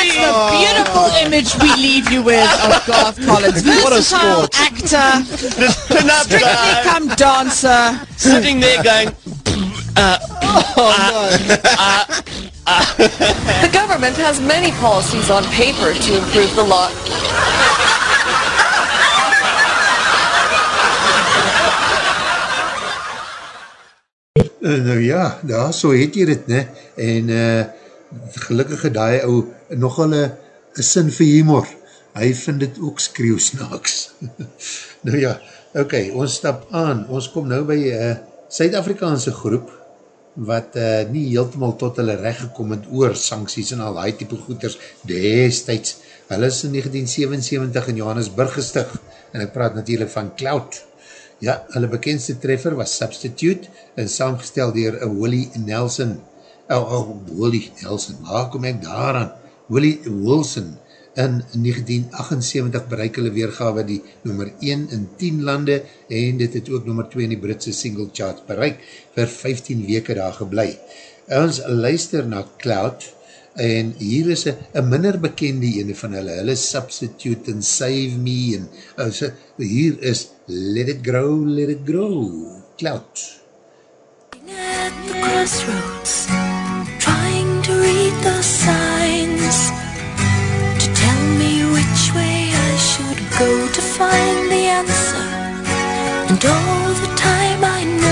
That's the beautiful image we leave you with of Garth Collins. What a Versatile sport. actor, strictly come dancer. sitting there going, The government has many policies on paper to improve the law. Uh, nou ja, daar so het jy dit, ne? En uh, gelukkig het die ou nogal een sin vir humor. Hy vind dit ook skreeuwsnaaks. [laughs] nou ja, ok, ons stap aan. Ons kom nou by uh, Suid-Afrikaanse groep wat uh, nie heeltemal tot hulle recht gekom het oor sancties en al die type goeders destijds. Hulle is in 1977 in Johannesburg gestig en ek praat natuurlijk van Cloud. Ja, hulle bekendste treffer was Substitute en saamgestel dier Willie Nelson. Oh, oh, Willie Nelson, waar kom ek daaraan? Willie Wilson in 1978 bereik hulle weergawe die nummer 1 in 10 lande en dit het ook nummer 2 in die Britse single chart bereik vir 15 weke daar geblei. Ons luister na Cloud en hier is een minder bekende ene van hulle, hulle Substitute and Save Me en uh, so, hier is Let It Grow, Let It Grow, Cloud. At the crossroads, go to find the answer. And all the time I know,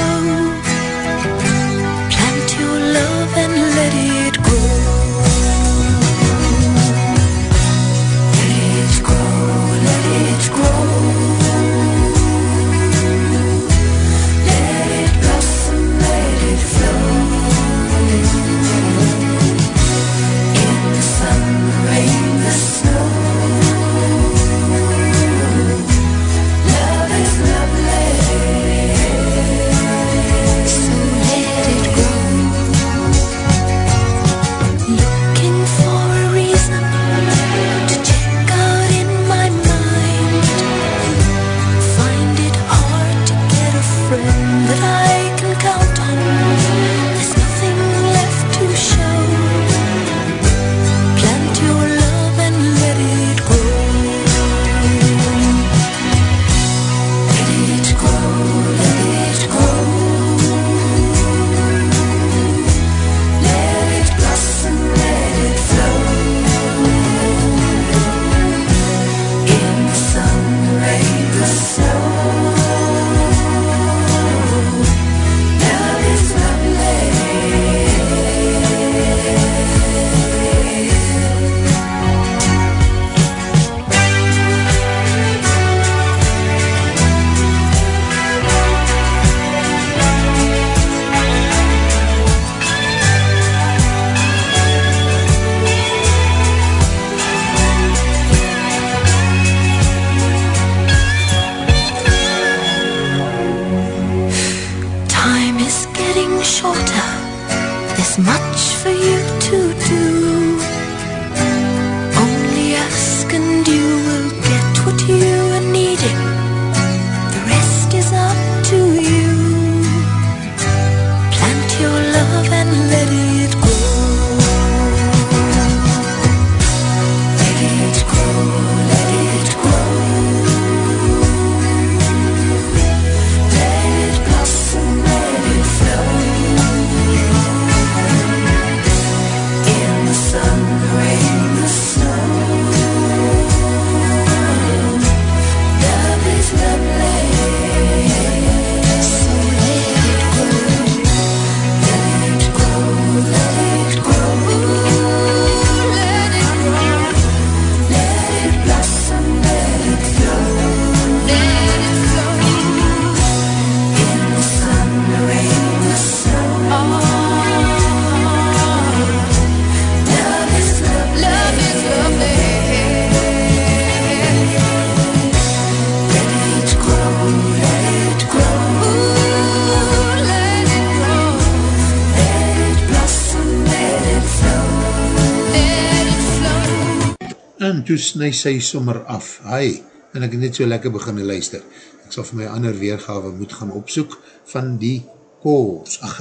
toe snu sy sommer af, hy, en ek net so lekker beginne luister. Ek sal vir my ander weergawe moet gaan opsoek van die koors. Ach,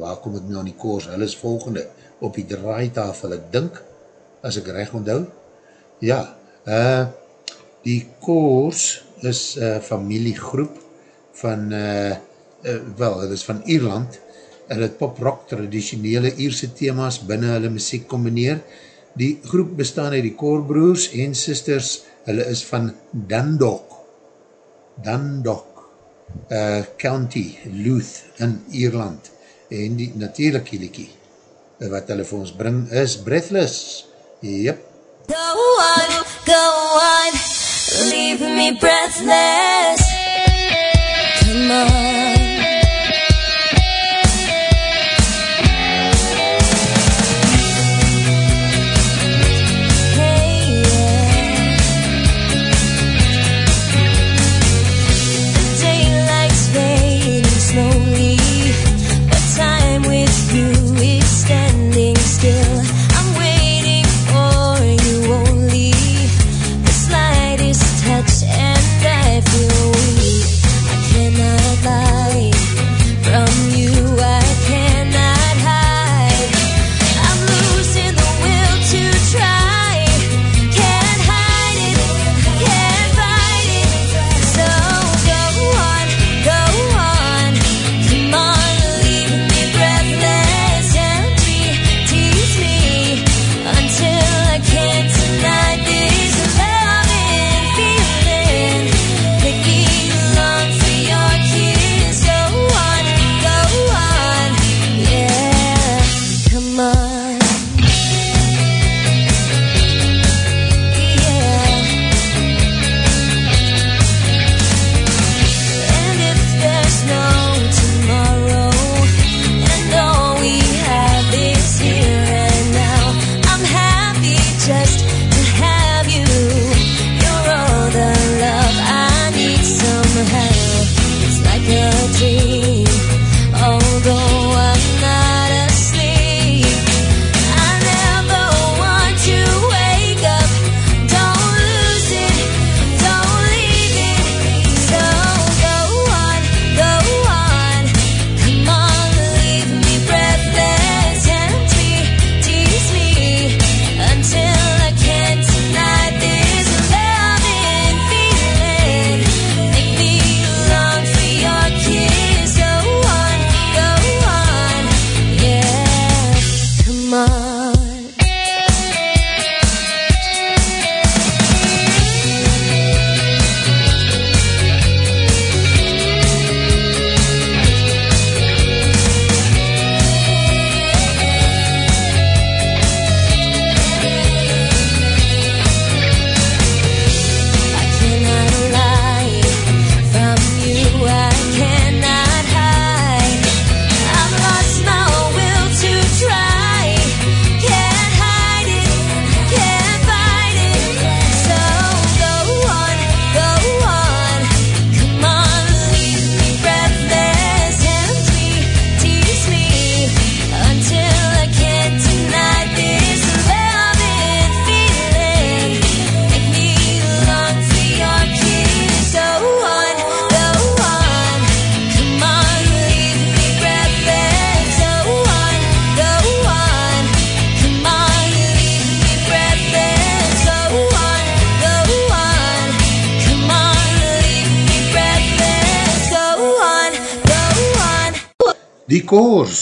waar kom ek nou aan die koors? Hulle is volgende, op die draaitafel, ek dink, as ek recht onthou. Ja, uh, die koors is uh, familiegroep van, uh, uh, wel, het is van Ierland, en het pop-rock traditionele Ierse thema's binnen hulle muziek combineer. Die groep bestaan uit die koorbroers en sisters, hulle is van Dundalk, Dundalk, uh, County, Louth in Ierland, en die natuurlijk die liekie, wat hulle vir ons bring, is Breathless, yep. Go on, go on, leave me breathless. Come on.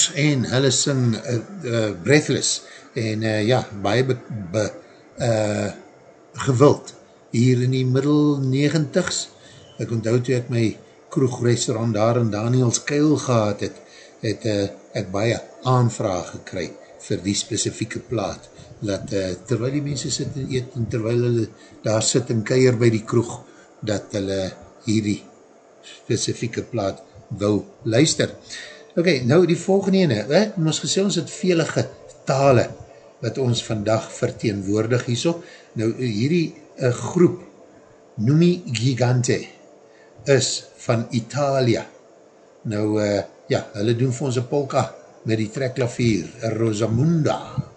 Koors en hulle sing uh, uh, Breathless en uh, ja, baie be, be, uh, gewild hier in die middel 90s ek onthou toe ek my kroegrestaurant daar in Daniels Keil gehad het, het uh, ek baie aanvraag gekry vir die specifieke plaat dat uh, terwyl die mense sit en eet en terwyl hulle daar sit en keier by die kroeg dat hulle hierdie specifieke plaat wil luister. Ok, nou die volgende ene, eh, ons gesê ons het velige tale wat ons vandag verteenwoordig hierso. Nou hierdie uh, groep Numi Gigante is van Italia. Nou uh, ja, hulle doen vir ons een polka met die trekklavier Rosamunda. Rosamunda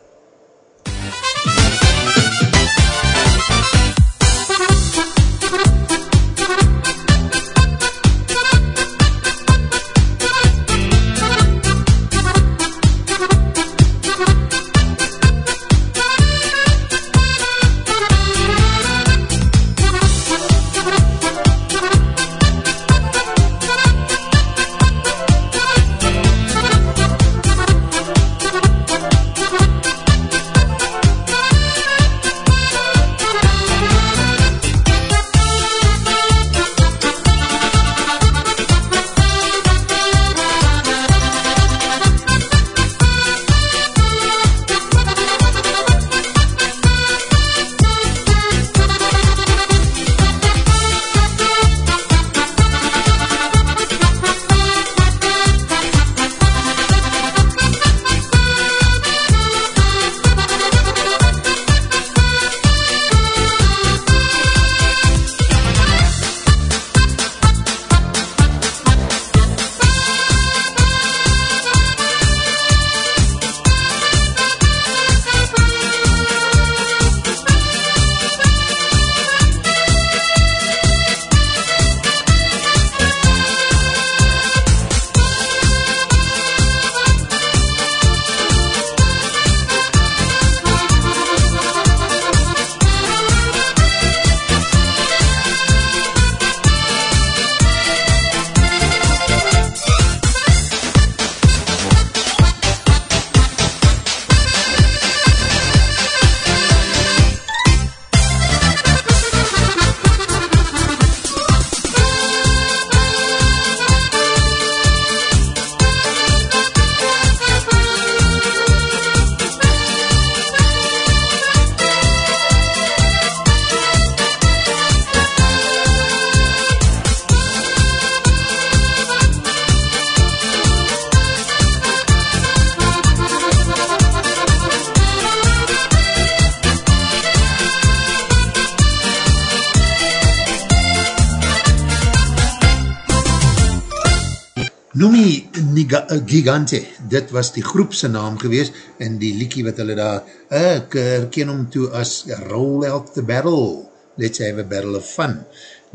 Gigante, dit was die groepse naam gewees, en die liekie wat hulle daar, ek herken hom toe as Roll Out the Battle, Let's Have a Battle of Fun.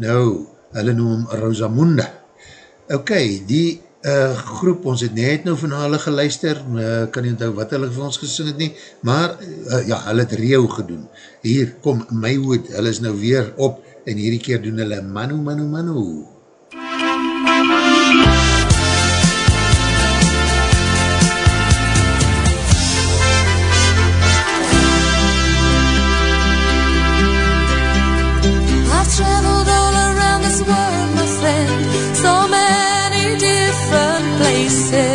Nou, hulle noem hom Rosamunda. Ok, die uh, groep, ons het net nou van hulle geluister, uh, kan nie onthou wat hulle vir ons gesing het nie, maar uh, ja, hulle het Rio gedoen. Hier, kom, Maywood, hulle is nou weer op, en hierdie keer doen hulle Manu, Manu, Manu. I've dice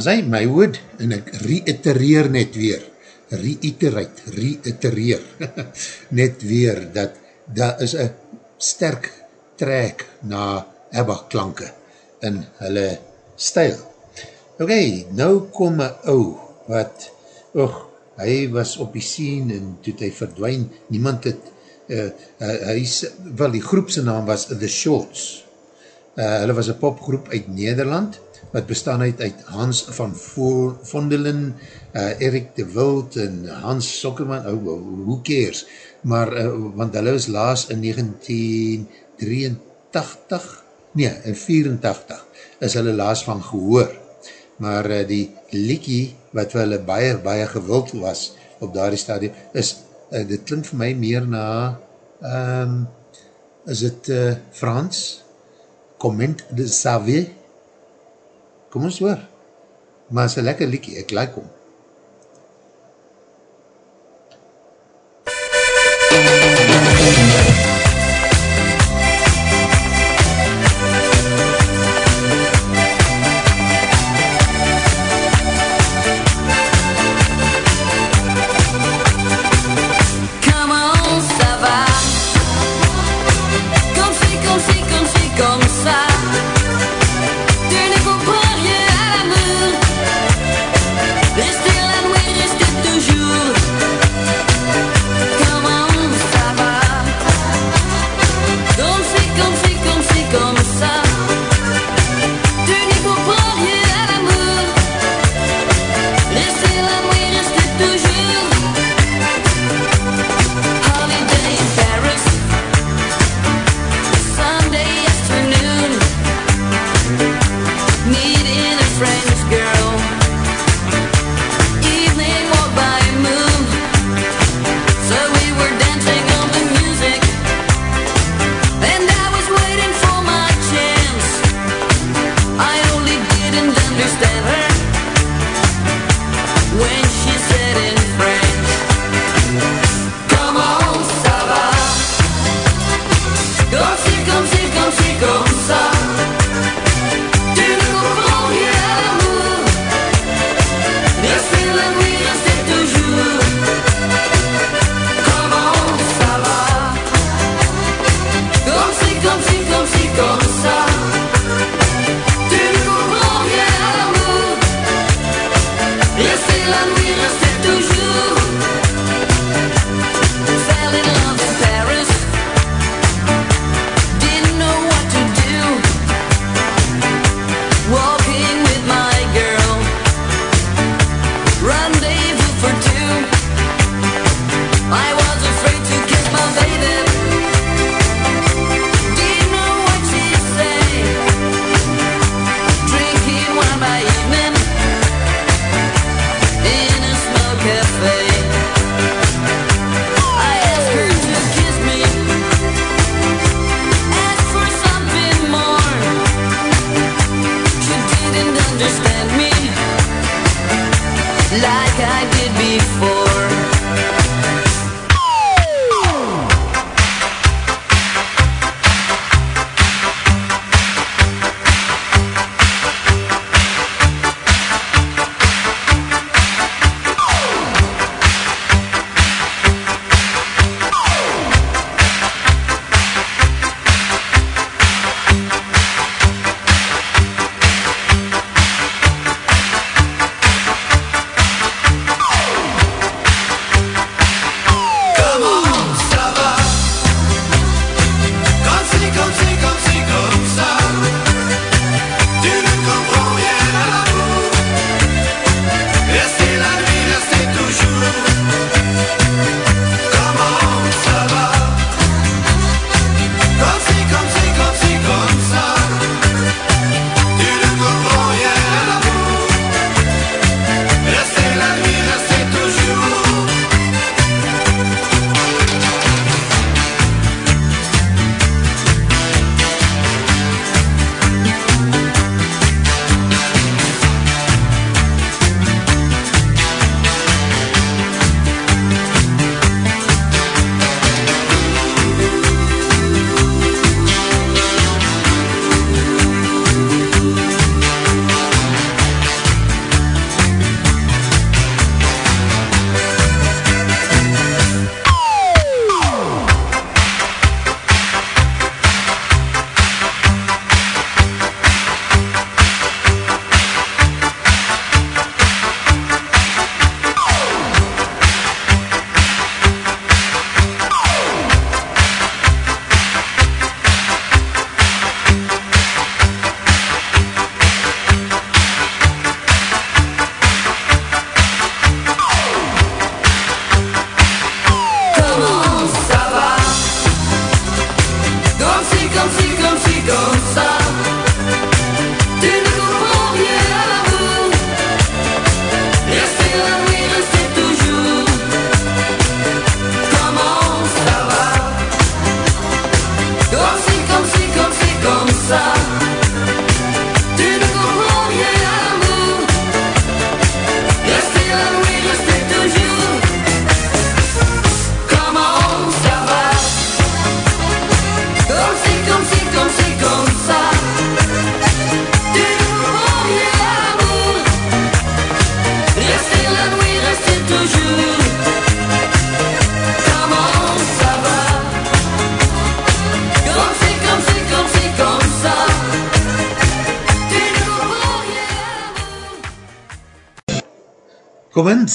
as hy my woord, en ek reitereer net weer, reiterate, reitereer, [laughs] net weer, dat daar is een sterk trek na ABBA klanke in hulle stijl. Ok, nou kom een ou, wat, och, hy was op die scene en toe hy verdwijn, niemand het, uh, uh, hy, is- wel die groepse naam was The Shorts, Uh, hulle was een popgroep uit Nederland, wat bestaan uit, uit Hans van Vo- Vondelen, uh, Erik de Wild en Hans Sokkerman, oh, oh, who cares, maar, uh, want hulle was laas in 1983, nee, in 84, is hulle laas van gehoor, maar uh, die liekie, wat hulle baie, baie gewild was, op daardie stadium, is, uh, dit klink vir my meer na, um, is het uh, Frans, Comment de Savé, kom ons hoor, maar is een lekker liekie, ek like hom.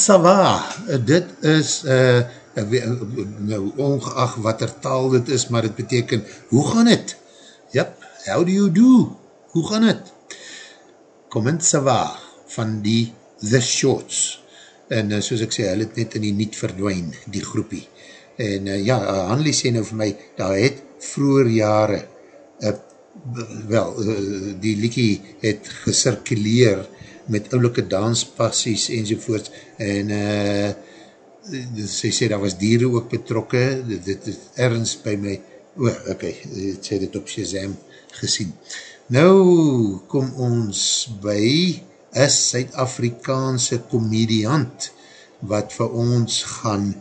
Sava, dit is, uh, nou, ongeacht wat er taal dit is, maar het beteken, hoe gaan het? Yep, how do you do? Hoe gaan het? In, Sava, van die The Shorts, en uh, soos ek sê, hy het net in die niet verdwijn, die groepie, en uh, ja, uh, Hanlie sê nou vir my, daar het vroeger jare, uh, wel, uh, die liekie het gesirkuleer, met oulike danspassies enzovoorts. En uh, sy sê daar was dieren ook betrokke. Dit, dit is ergens by my oh, ok, het sê dit op Shazam gesien. Nou kom ons by een Suid-Afrikaanse komediant wat vir ons gaan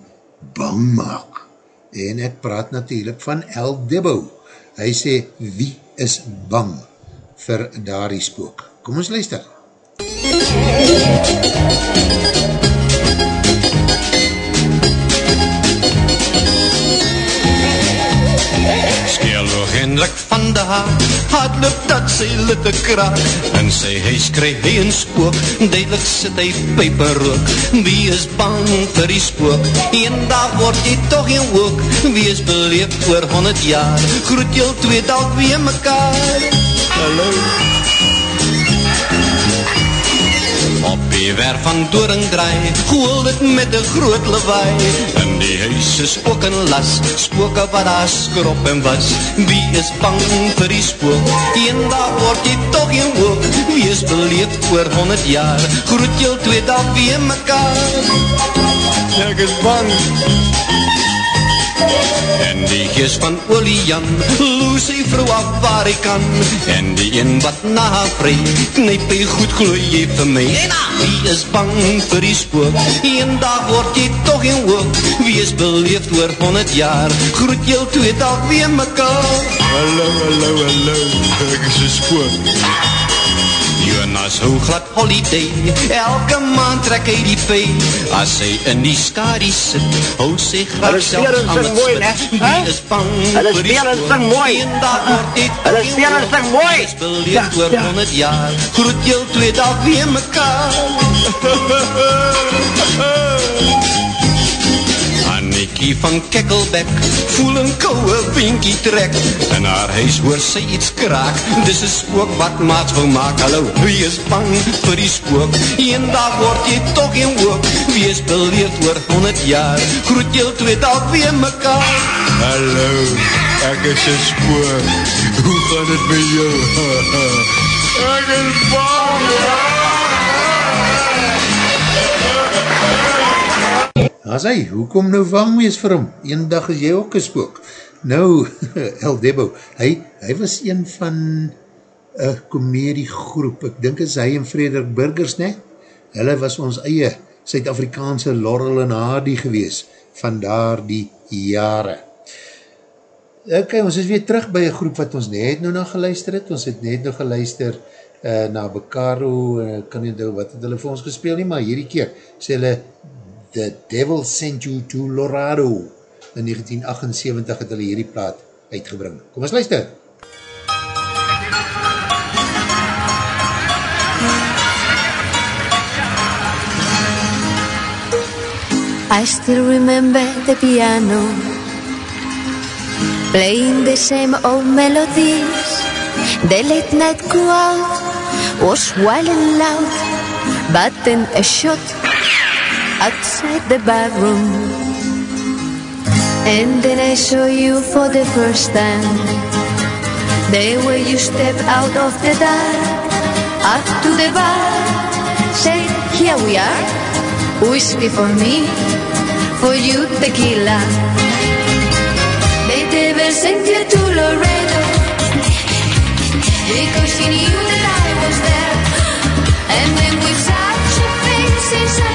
bang maak. En ek praat natuurlijk van El Dibbo. Hy sê wie is bang? vir daar die spook. Kom ons luister Van de haar. Hardloop dat sy litte kraak. In sy huis krijg hy een spook. Duidelijk sit hy peperrook Wie is bang vir die spook? En daar word jy toch een ook Wie is beleef oor 100 jaar? Groet jou twee dalk weer mekaar. Hallo Op die werf van Doring draai, goel dit met een groot lawaai. In die huis is ook een las, spooke wat daar skrop en was. Wie is bang vir die spook? En daar word jy toch een ook. Wie is beleefd oor 100 jaar? Groet jou twee dag weer mekaar. Ek is bang. En die geest van Olian Loes sy vrou af waar hy kan. En die een wat na haar vry Knijp hy goed gloei jy vir my. Wie is bang vir die spook? En daar word jy toch een ook Wie is beleefd oor 100 jaar? Groet jou twee dag weer mekaar. Hallo, hallo, hallo. Ek is een spook Jonas hou glad holiday. Elke maand trek hy die pay As hy in die skadi sit Hou sy glad selfs aan het spit. Wie is bang vir die spoor? Een dag word die Hulle spelen sing mooi. Is beleefd oor 100 jaar. Groet jou twee dag weer mekaar [laughs] Annekie van Kekkelbek Voel een kouwe winkie trek. In haar huis hoor sy iets kraak Dis een spook wat maat wil maak. Hallo, wie is bang vir die spook? Een dag word jy toch een ook Wie is beleefd oor 100 jaar Groet jou twee dag weer mekaar. Hallo, ek is een spook. Hoe gaan het met jou? [laughs] ek is bang As hy, hoekom nou bang wees vir hom? Een dag is jy ook gespook. Nou, [laughs] El Debo, hy, hy was een van een komediegroep, ek dink is hy en Frederik Burgers, ne? Hulle was ons eie Suid-Afrikaanse Laurel en Hardy gewees, van daar die jare. Ok, ons is weer terug by een groep wat ons net nou na geluister het, ons het net nou geluister uh, na Bekaro, uh, kan nie nou wat het hulle vir ons gespeel nie, maar hierdie keer sê hulle The Devil Sent You to Lorado. In 1978 het hulle hierdie plaat uitgebring. Kom ons luister. I still remember the piano Playing the same old melodies The late night crowd was wild and loud But then a shot outside the bathroom. And then I saw you for the first time. The way you step out of the dark Up to the bar. Say, here we are. Whiskey for me For you tequila. They never sent you to Laredo Because he knew that I was there. And then with such a face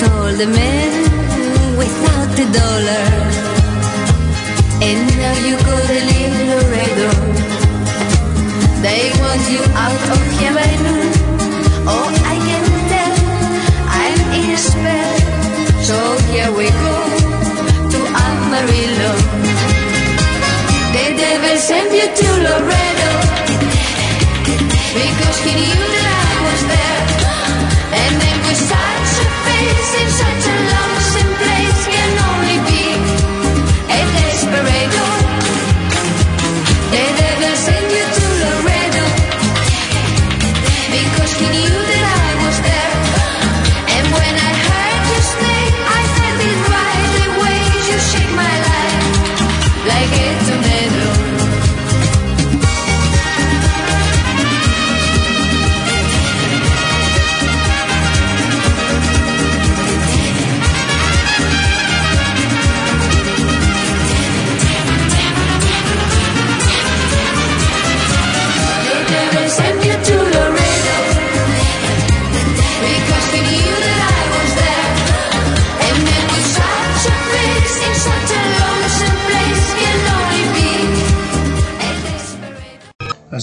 all the men without the dollar. And now you go to leave Laredo. They want you out of noon. Oh, I can tell I'm in a spell. So here we go to Amarillo. The devil sent you to Laredo because he knew that I was there. And then such a face in such a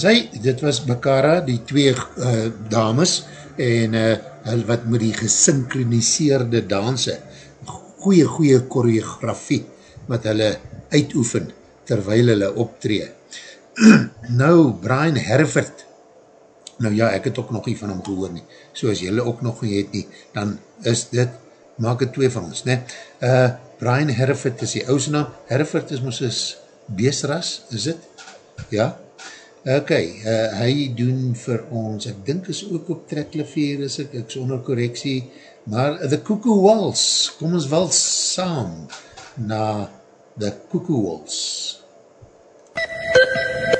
desperate. As hy, dit was Bakara, die twee uh, dames, en uh, wat met die gesynchroniseerde danse, goeie, goeie choreografie, wat hulle uitoefen, terwyl hulle optree. [clears throat] nou, Brian Herford, nou ja, ek het ook nog nie van hom gehoor nie, so as jylle ook nog nie het nie, dan is dit, maak het twee van ons, ne? Uh, Brian Herford is die ouse naam, Herford is ons is beesras, is dit? Ja? Ok, uh, hy doen vir ons, ek dink is ook op treklevier, is ek, ek is onder correctie, maar The Cuckoo Waltz, kom ons wel saam na The Cuckoo Waltz. Thank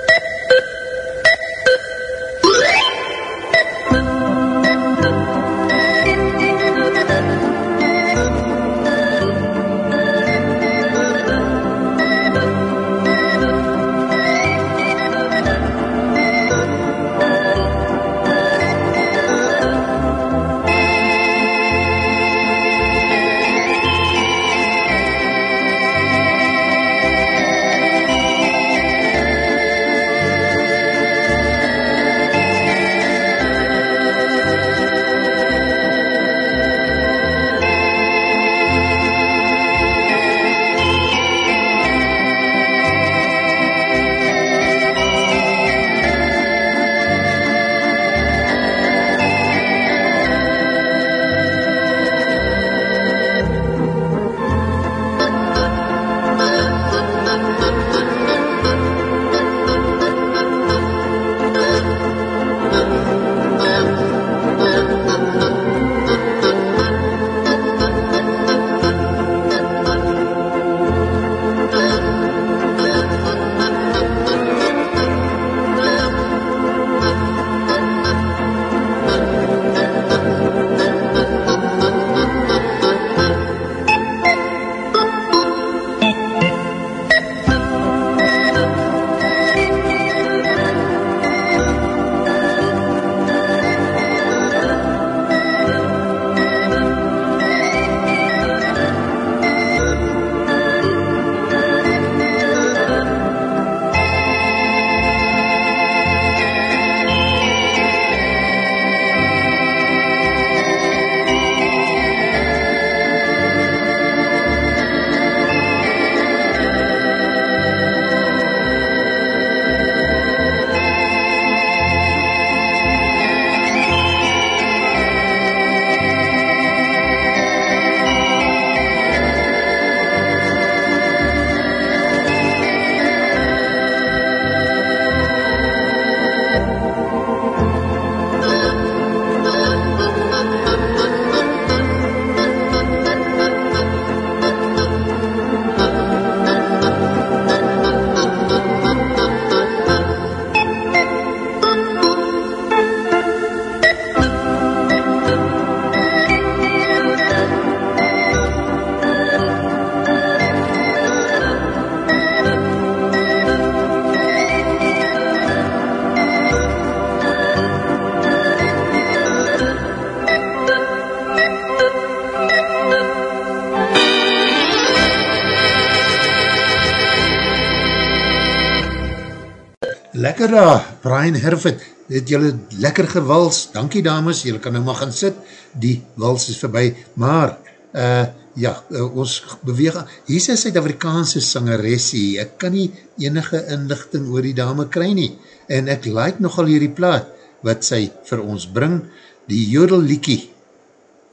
daar, Brian Herford, het julle lekker gewals, dankie dames, julle kan nou maar gaan sit, die wals is voorbij, maar, uh, ja, uh, ons beweeg, hier is Suid-Afrikaanse sangeressie, ek kan nie enige inlichting oor die dame kry nie, en ek like nogal hierdie plaat, wat sy vir ons bring, die jodeliekie,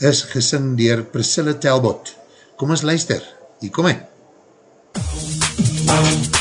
is gesing dier Priscilla Talbot, kom ons luister, hier kom hy. Boom,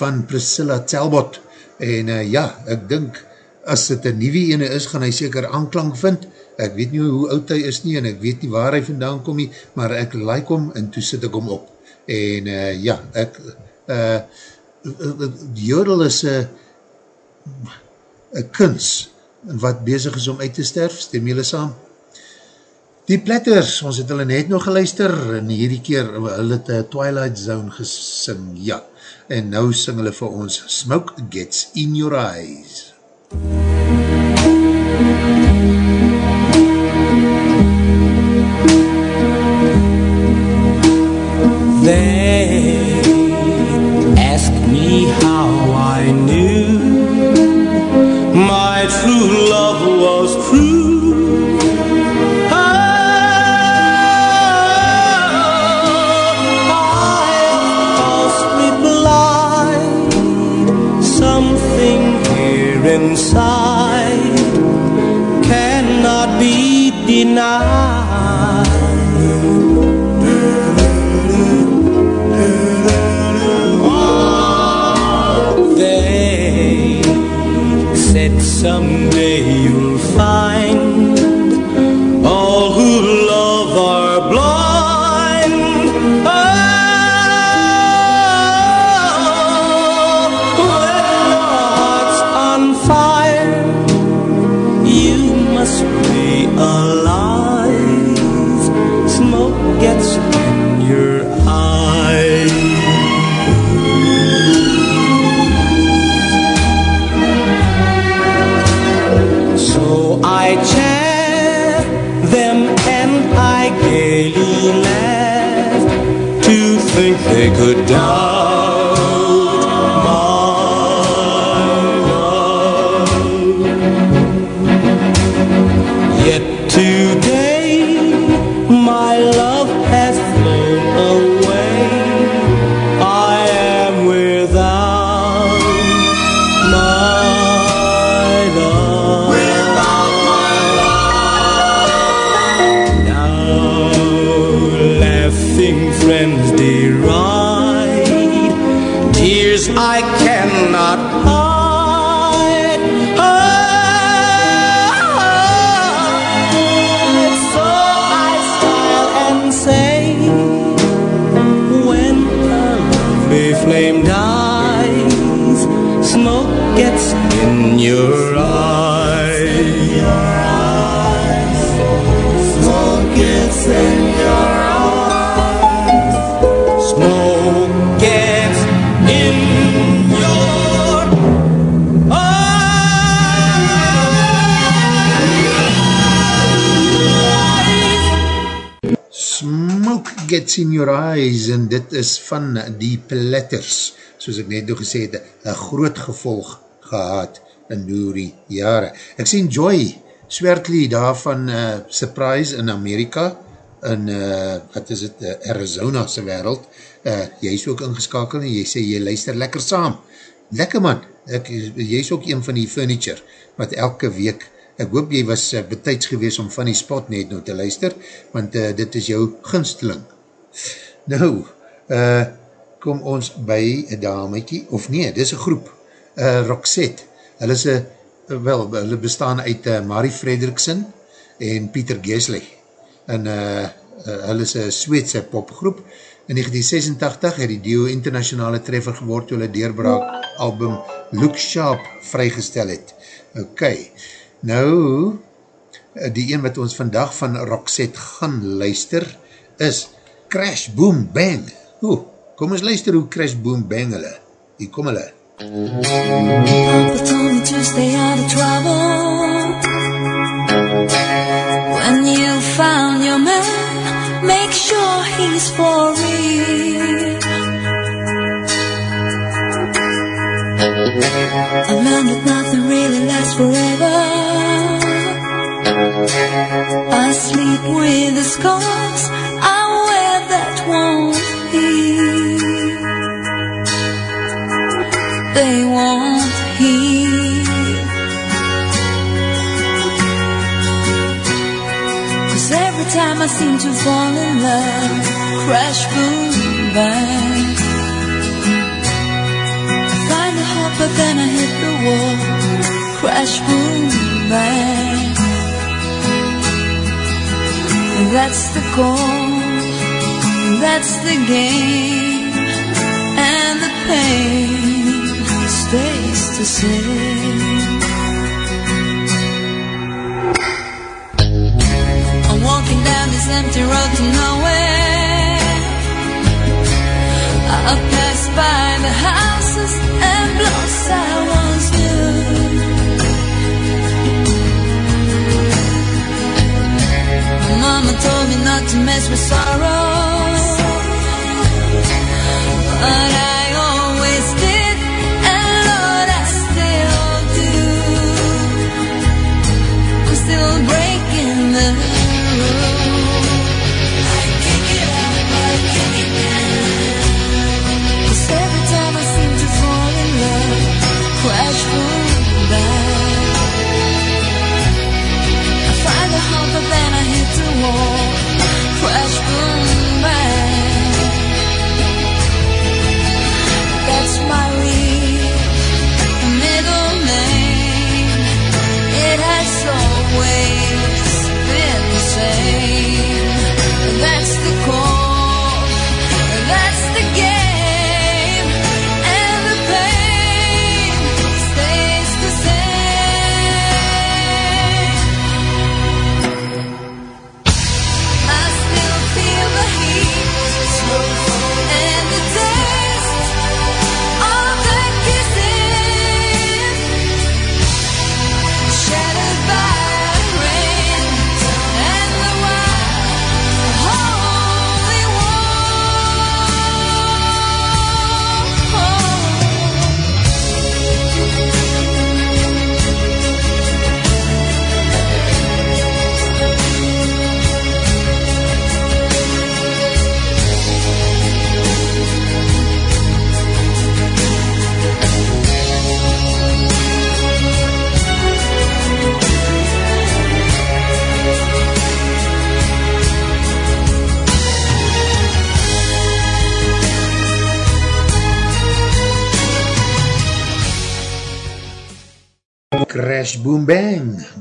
van Priscilla Talbot en uh, ja, ek dink as dit een nieuwe ene is, gaan hy seker aanklank vind, ek weet nie hoe oud hy is nie en ek weet nie waar hy vandaan kom nie, maar ek like hom en toe sit ek hom op en uh, ja, ek uh, jodel is een uh, kunst wat bezig is om uit te sterf, stem jylle saam? Die Platters, ons het hulle net nog geluister, en hierdie keer, hulle het Twilight Zone gesing, ja. En nou sing hulle vir ons, Smoke Gets In Your Eyes. They they could doubt Gets in your eyes en dit is van die platters, soos ek net nou gesê het, een groot gevolg gehad in door die jare. Ek sien Joy Swertley daar van uh, Surprise in Amerika, in, uh, wat is het, uh, Arizona se wereld, uh, jy is ook ingeskakel en jy sê jy luister lekker saam. Lekker man, ek, jy is ook een van die furniture, wat elke week ek hoop jy was uh, betijds gewees om van die spot net nou te luister, want uh, dit is jou gunsteling. Nou, uh, kom ons by een damekie, of nee, dit is een groep, uh, Roxette, hulle is een, wel, hulle bestaan uit uh, Marie Frederiksen en Pieter Gesley, en uh, uh, hulle is een Sweedse popgroep, in 1986 het die duo internationale treffer geword toe hulle deurbraak album Look Sharp vrygestel het. Ok, nou, die een wat ons vandag van Roxette gaan luister, is Crash Boom Bang. Oeh, kom ons luister hoe Crash Boom Bang hulle. Hier kom hulle. Papa told me to stay out of trouble. When you found your man, make sure he's for real. I learned that nothing really lasts forever. I sleep with the scars I won't. They won't heal. Cause every time I seem to fall in love, crash, boom, bang. I find hope, but then I hit the wall, crash, boom, bang. And that's the call, that's the game, and the pain stays the same. I'm walking down this empty road to nowhere. I pass by the houses and blocks I once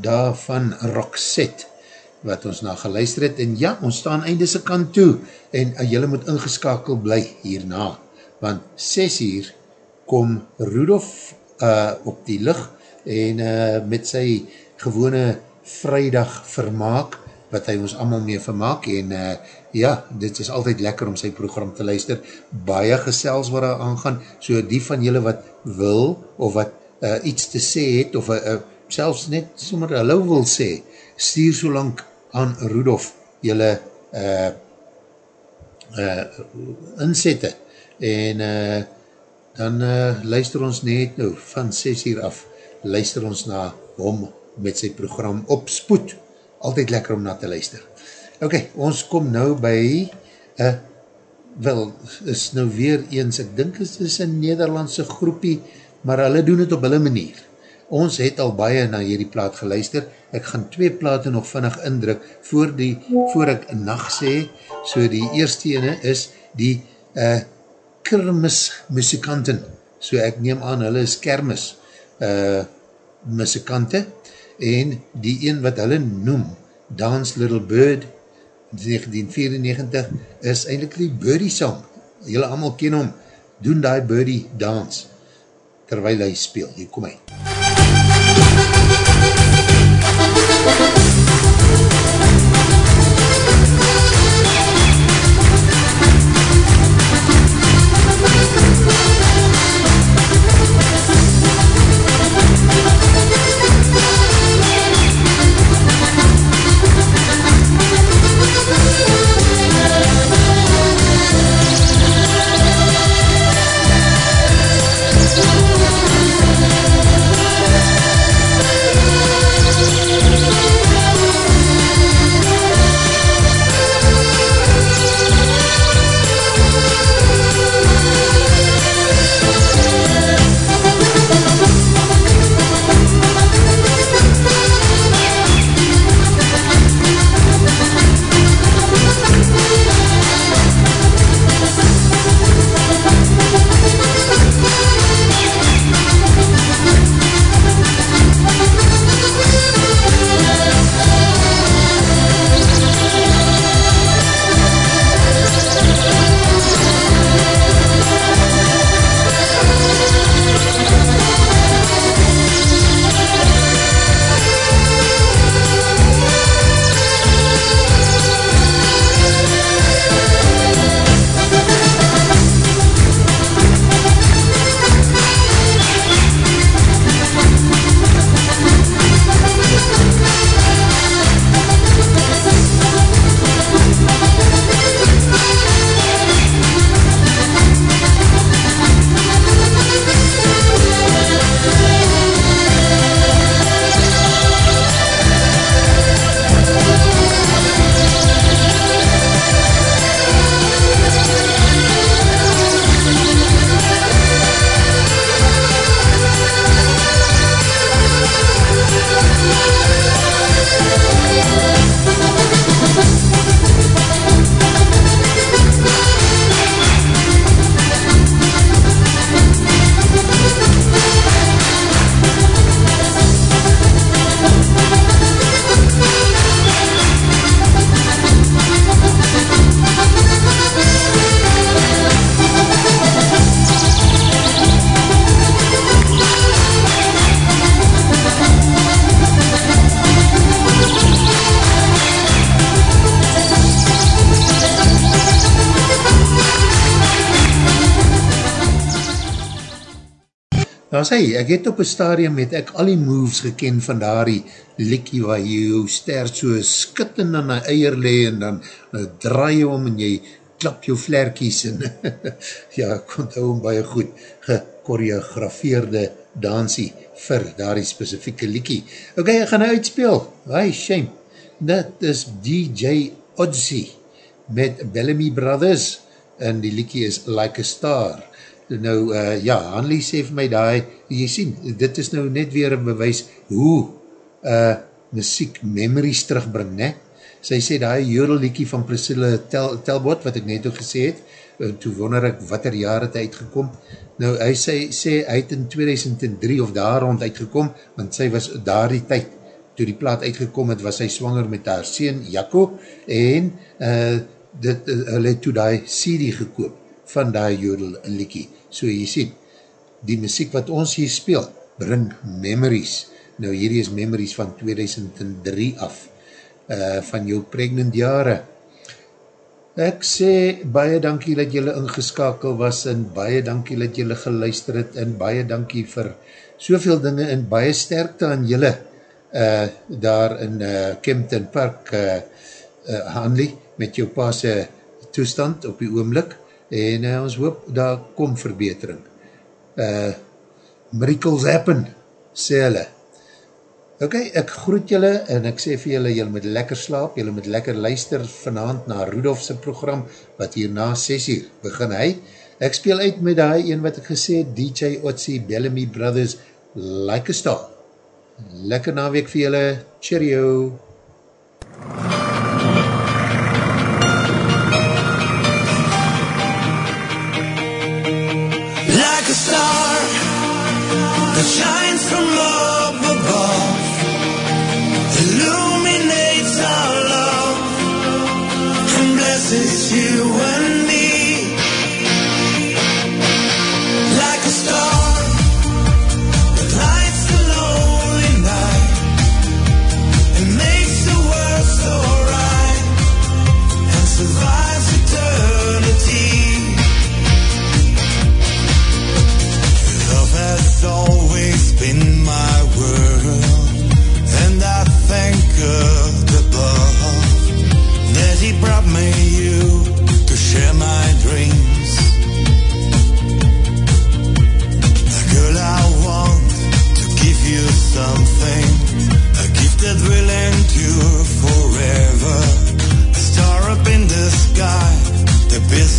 daar van Roxette, wat ons na geluister het, en ja, ons staan einde se kant toe, en uh, jylle moet ingeskakel bly hierna, want 6 uur kom Rudolf uh, op die licht, en uh, met sy gewone vrijdag vermaak, wat hy ons allemaal mee vermaak, en uh, ja, dit is altyd lekker om sy program te luister, baie gesels wat daar aangaan, so die van julle wat wil, of wat uh, iets te sê het, of uh, selfs net sommer hallo wil sê, stuur so lang aan Rudolf julle uh, uh, inzette, en uh, dan uh, luister ons net nou, van 6 uur af, luister ons na hom met sy program op spoed, altyd lekker om na te luister. Ok, ons kom nou by, uh, wel, is nou weer eens, ek dink het is een Nederlandse groepie, maar hulle doen het op hulle manier. Ons het al baie na hierdie plaat geluister, ek gaan twee plate nog vinnig indruk, voor, die, voor ek nacht sê, so die eerste ene is die uh, kermis muzikanten, so ek neem aan, hulle is kermis uh, muzikante, en die een wat hulle noem, Dance Little Bird, 1994, is eindelijk die Birdie song. Julle allemaal ken hom, doen die Birdie dance, terwijl hy speel. Hier kom hy. Daar Thank you. Sê, ek het op een stadium met ek al die moves geken van daar die likkie waar jy jou stert so skitten aan die eier le en dan uh, draai jy om en jy klap jou flerkies en [laughs] ja, ek onthou hom baie goed gekoreografeerde dansie vir daar die specifieke likkie. Ok, ek gaan nou uitspeel. Hi, shame. Dit is DJ Odyssey met Bellamy Brothers en die likkie is Like a Star nou, uh, ja, Hanley sê vir my daai, jy sien, dit is nou net weer een bewys hoe uh, muziek memories terugbring, ne? Sy sê die jodeliekie van Priscilla Tel, Telbot, wat ek net ook gesê het, uh, toe wonder ek wat er jaar het uitgekom. Nou, hy sê, sê hy het in 2003 of daar rond uitgekom, want sy was daar die tyd, toe die plaat uitgekom het, was sy swanger met haar sien Jacco, en uh, dit, uh, hy het toe die CD gekoop van die jodeliekie. So jy sien, die muziek wat ons hier speel, bring memories. Nou hierdie is memories van 2003 af, uh, van jou pregnant jare. Ek sê baie dankie dat jylle ingeskakel was en baie dankie dat jylle geluister het en baie dankie vir soveel dinge en baie sterkte aan jylle uh, daar in uh, Kempton Park uh, uh, Hanley met jou paase toestand op die oomlik en uh, ons hoop daar kom verbetering. Uh, miracles happen, sê hulle. Ok, ek groet julle en ek sê vir julle, julle moet lekker slaap, julle moet lekker luister vanavond na Rudolfse program, wat hier na 6 uur begin hy. Ek speel uit met die een wat ek gesê, DJ Otzi, Bellamy Brothers, Like a Star. Lekker naweek vir julle, cheerio! Like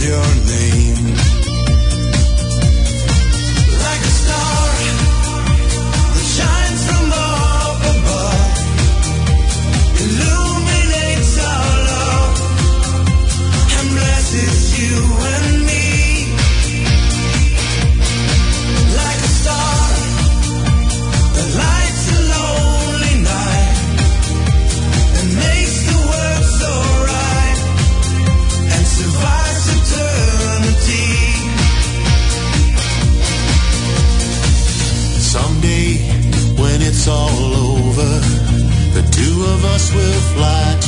that will fly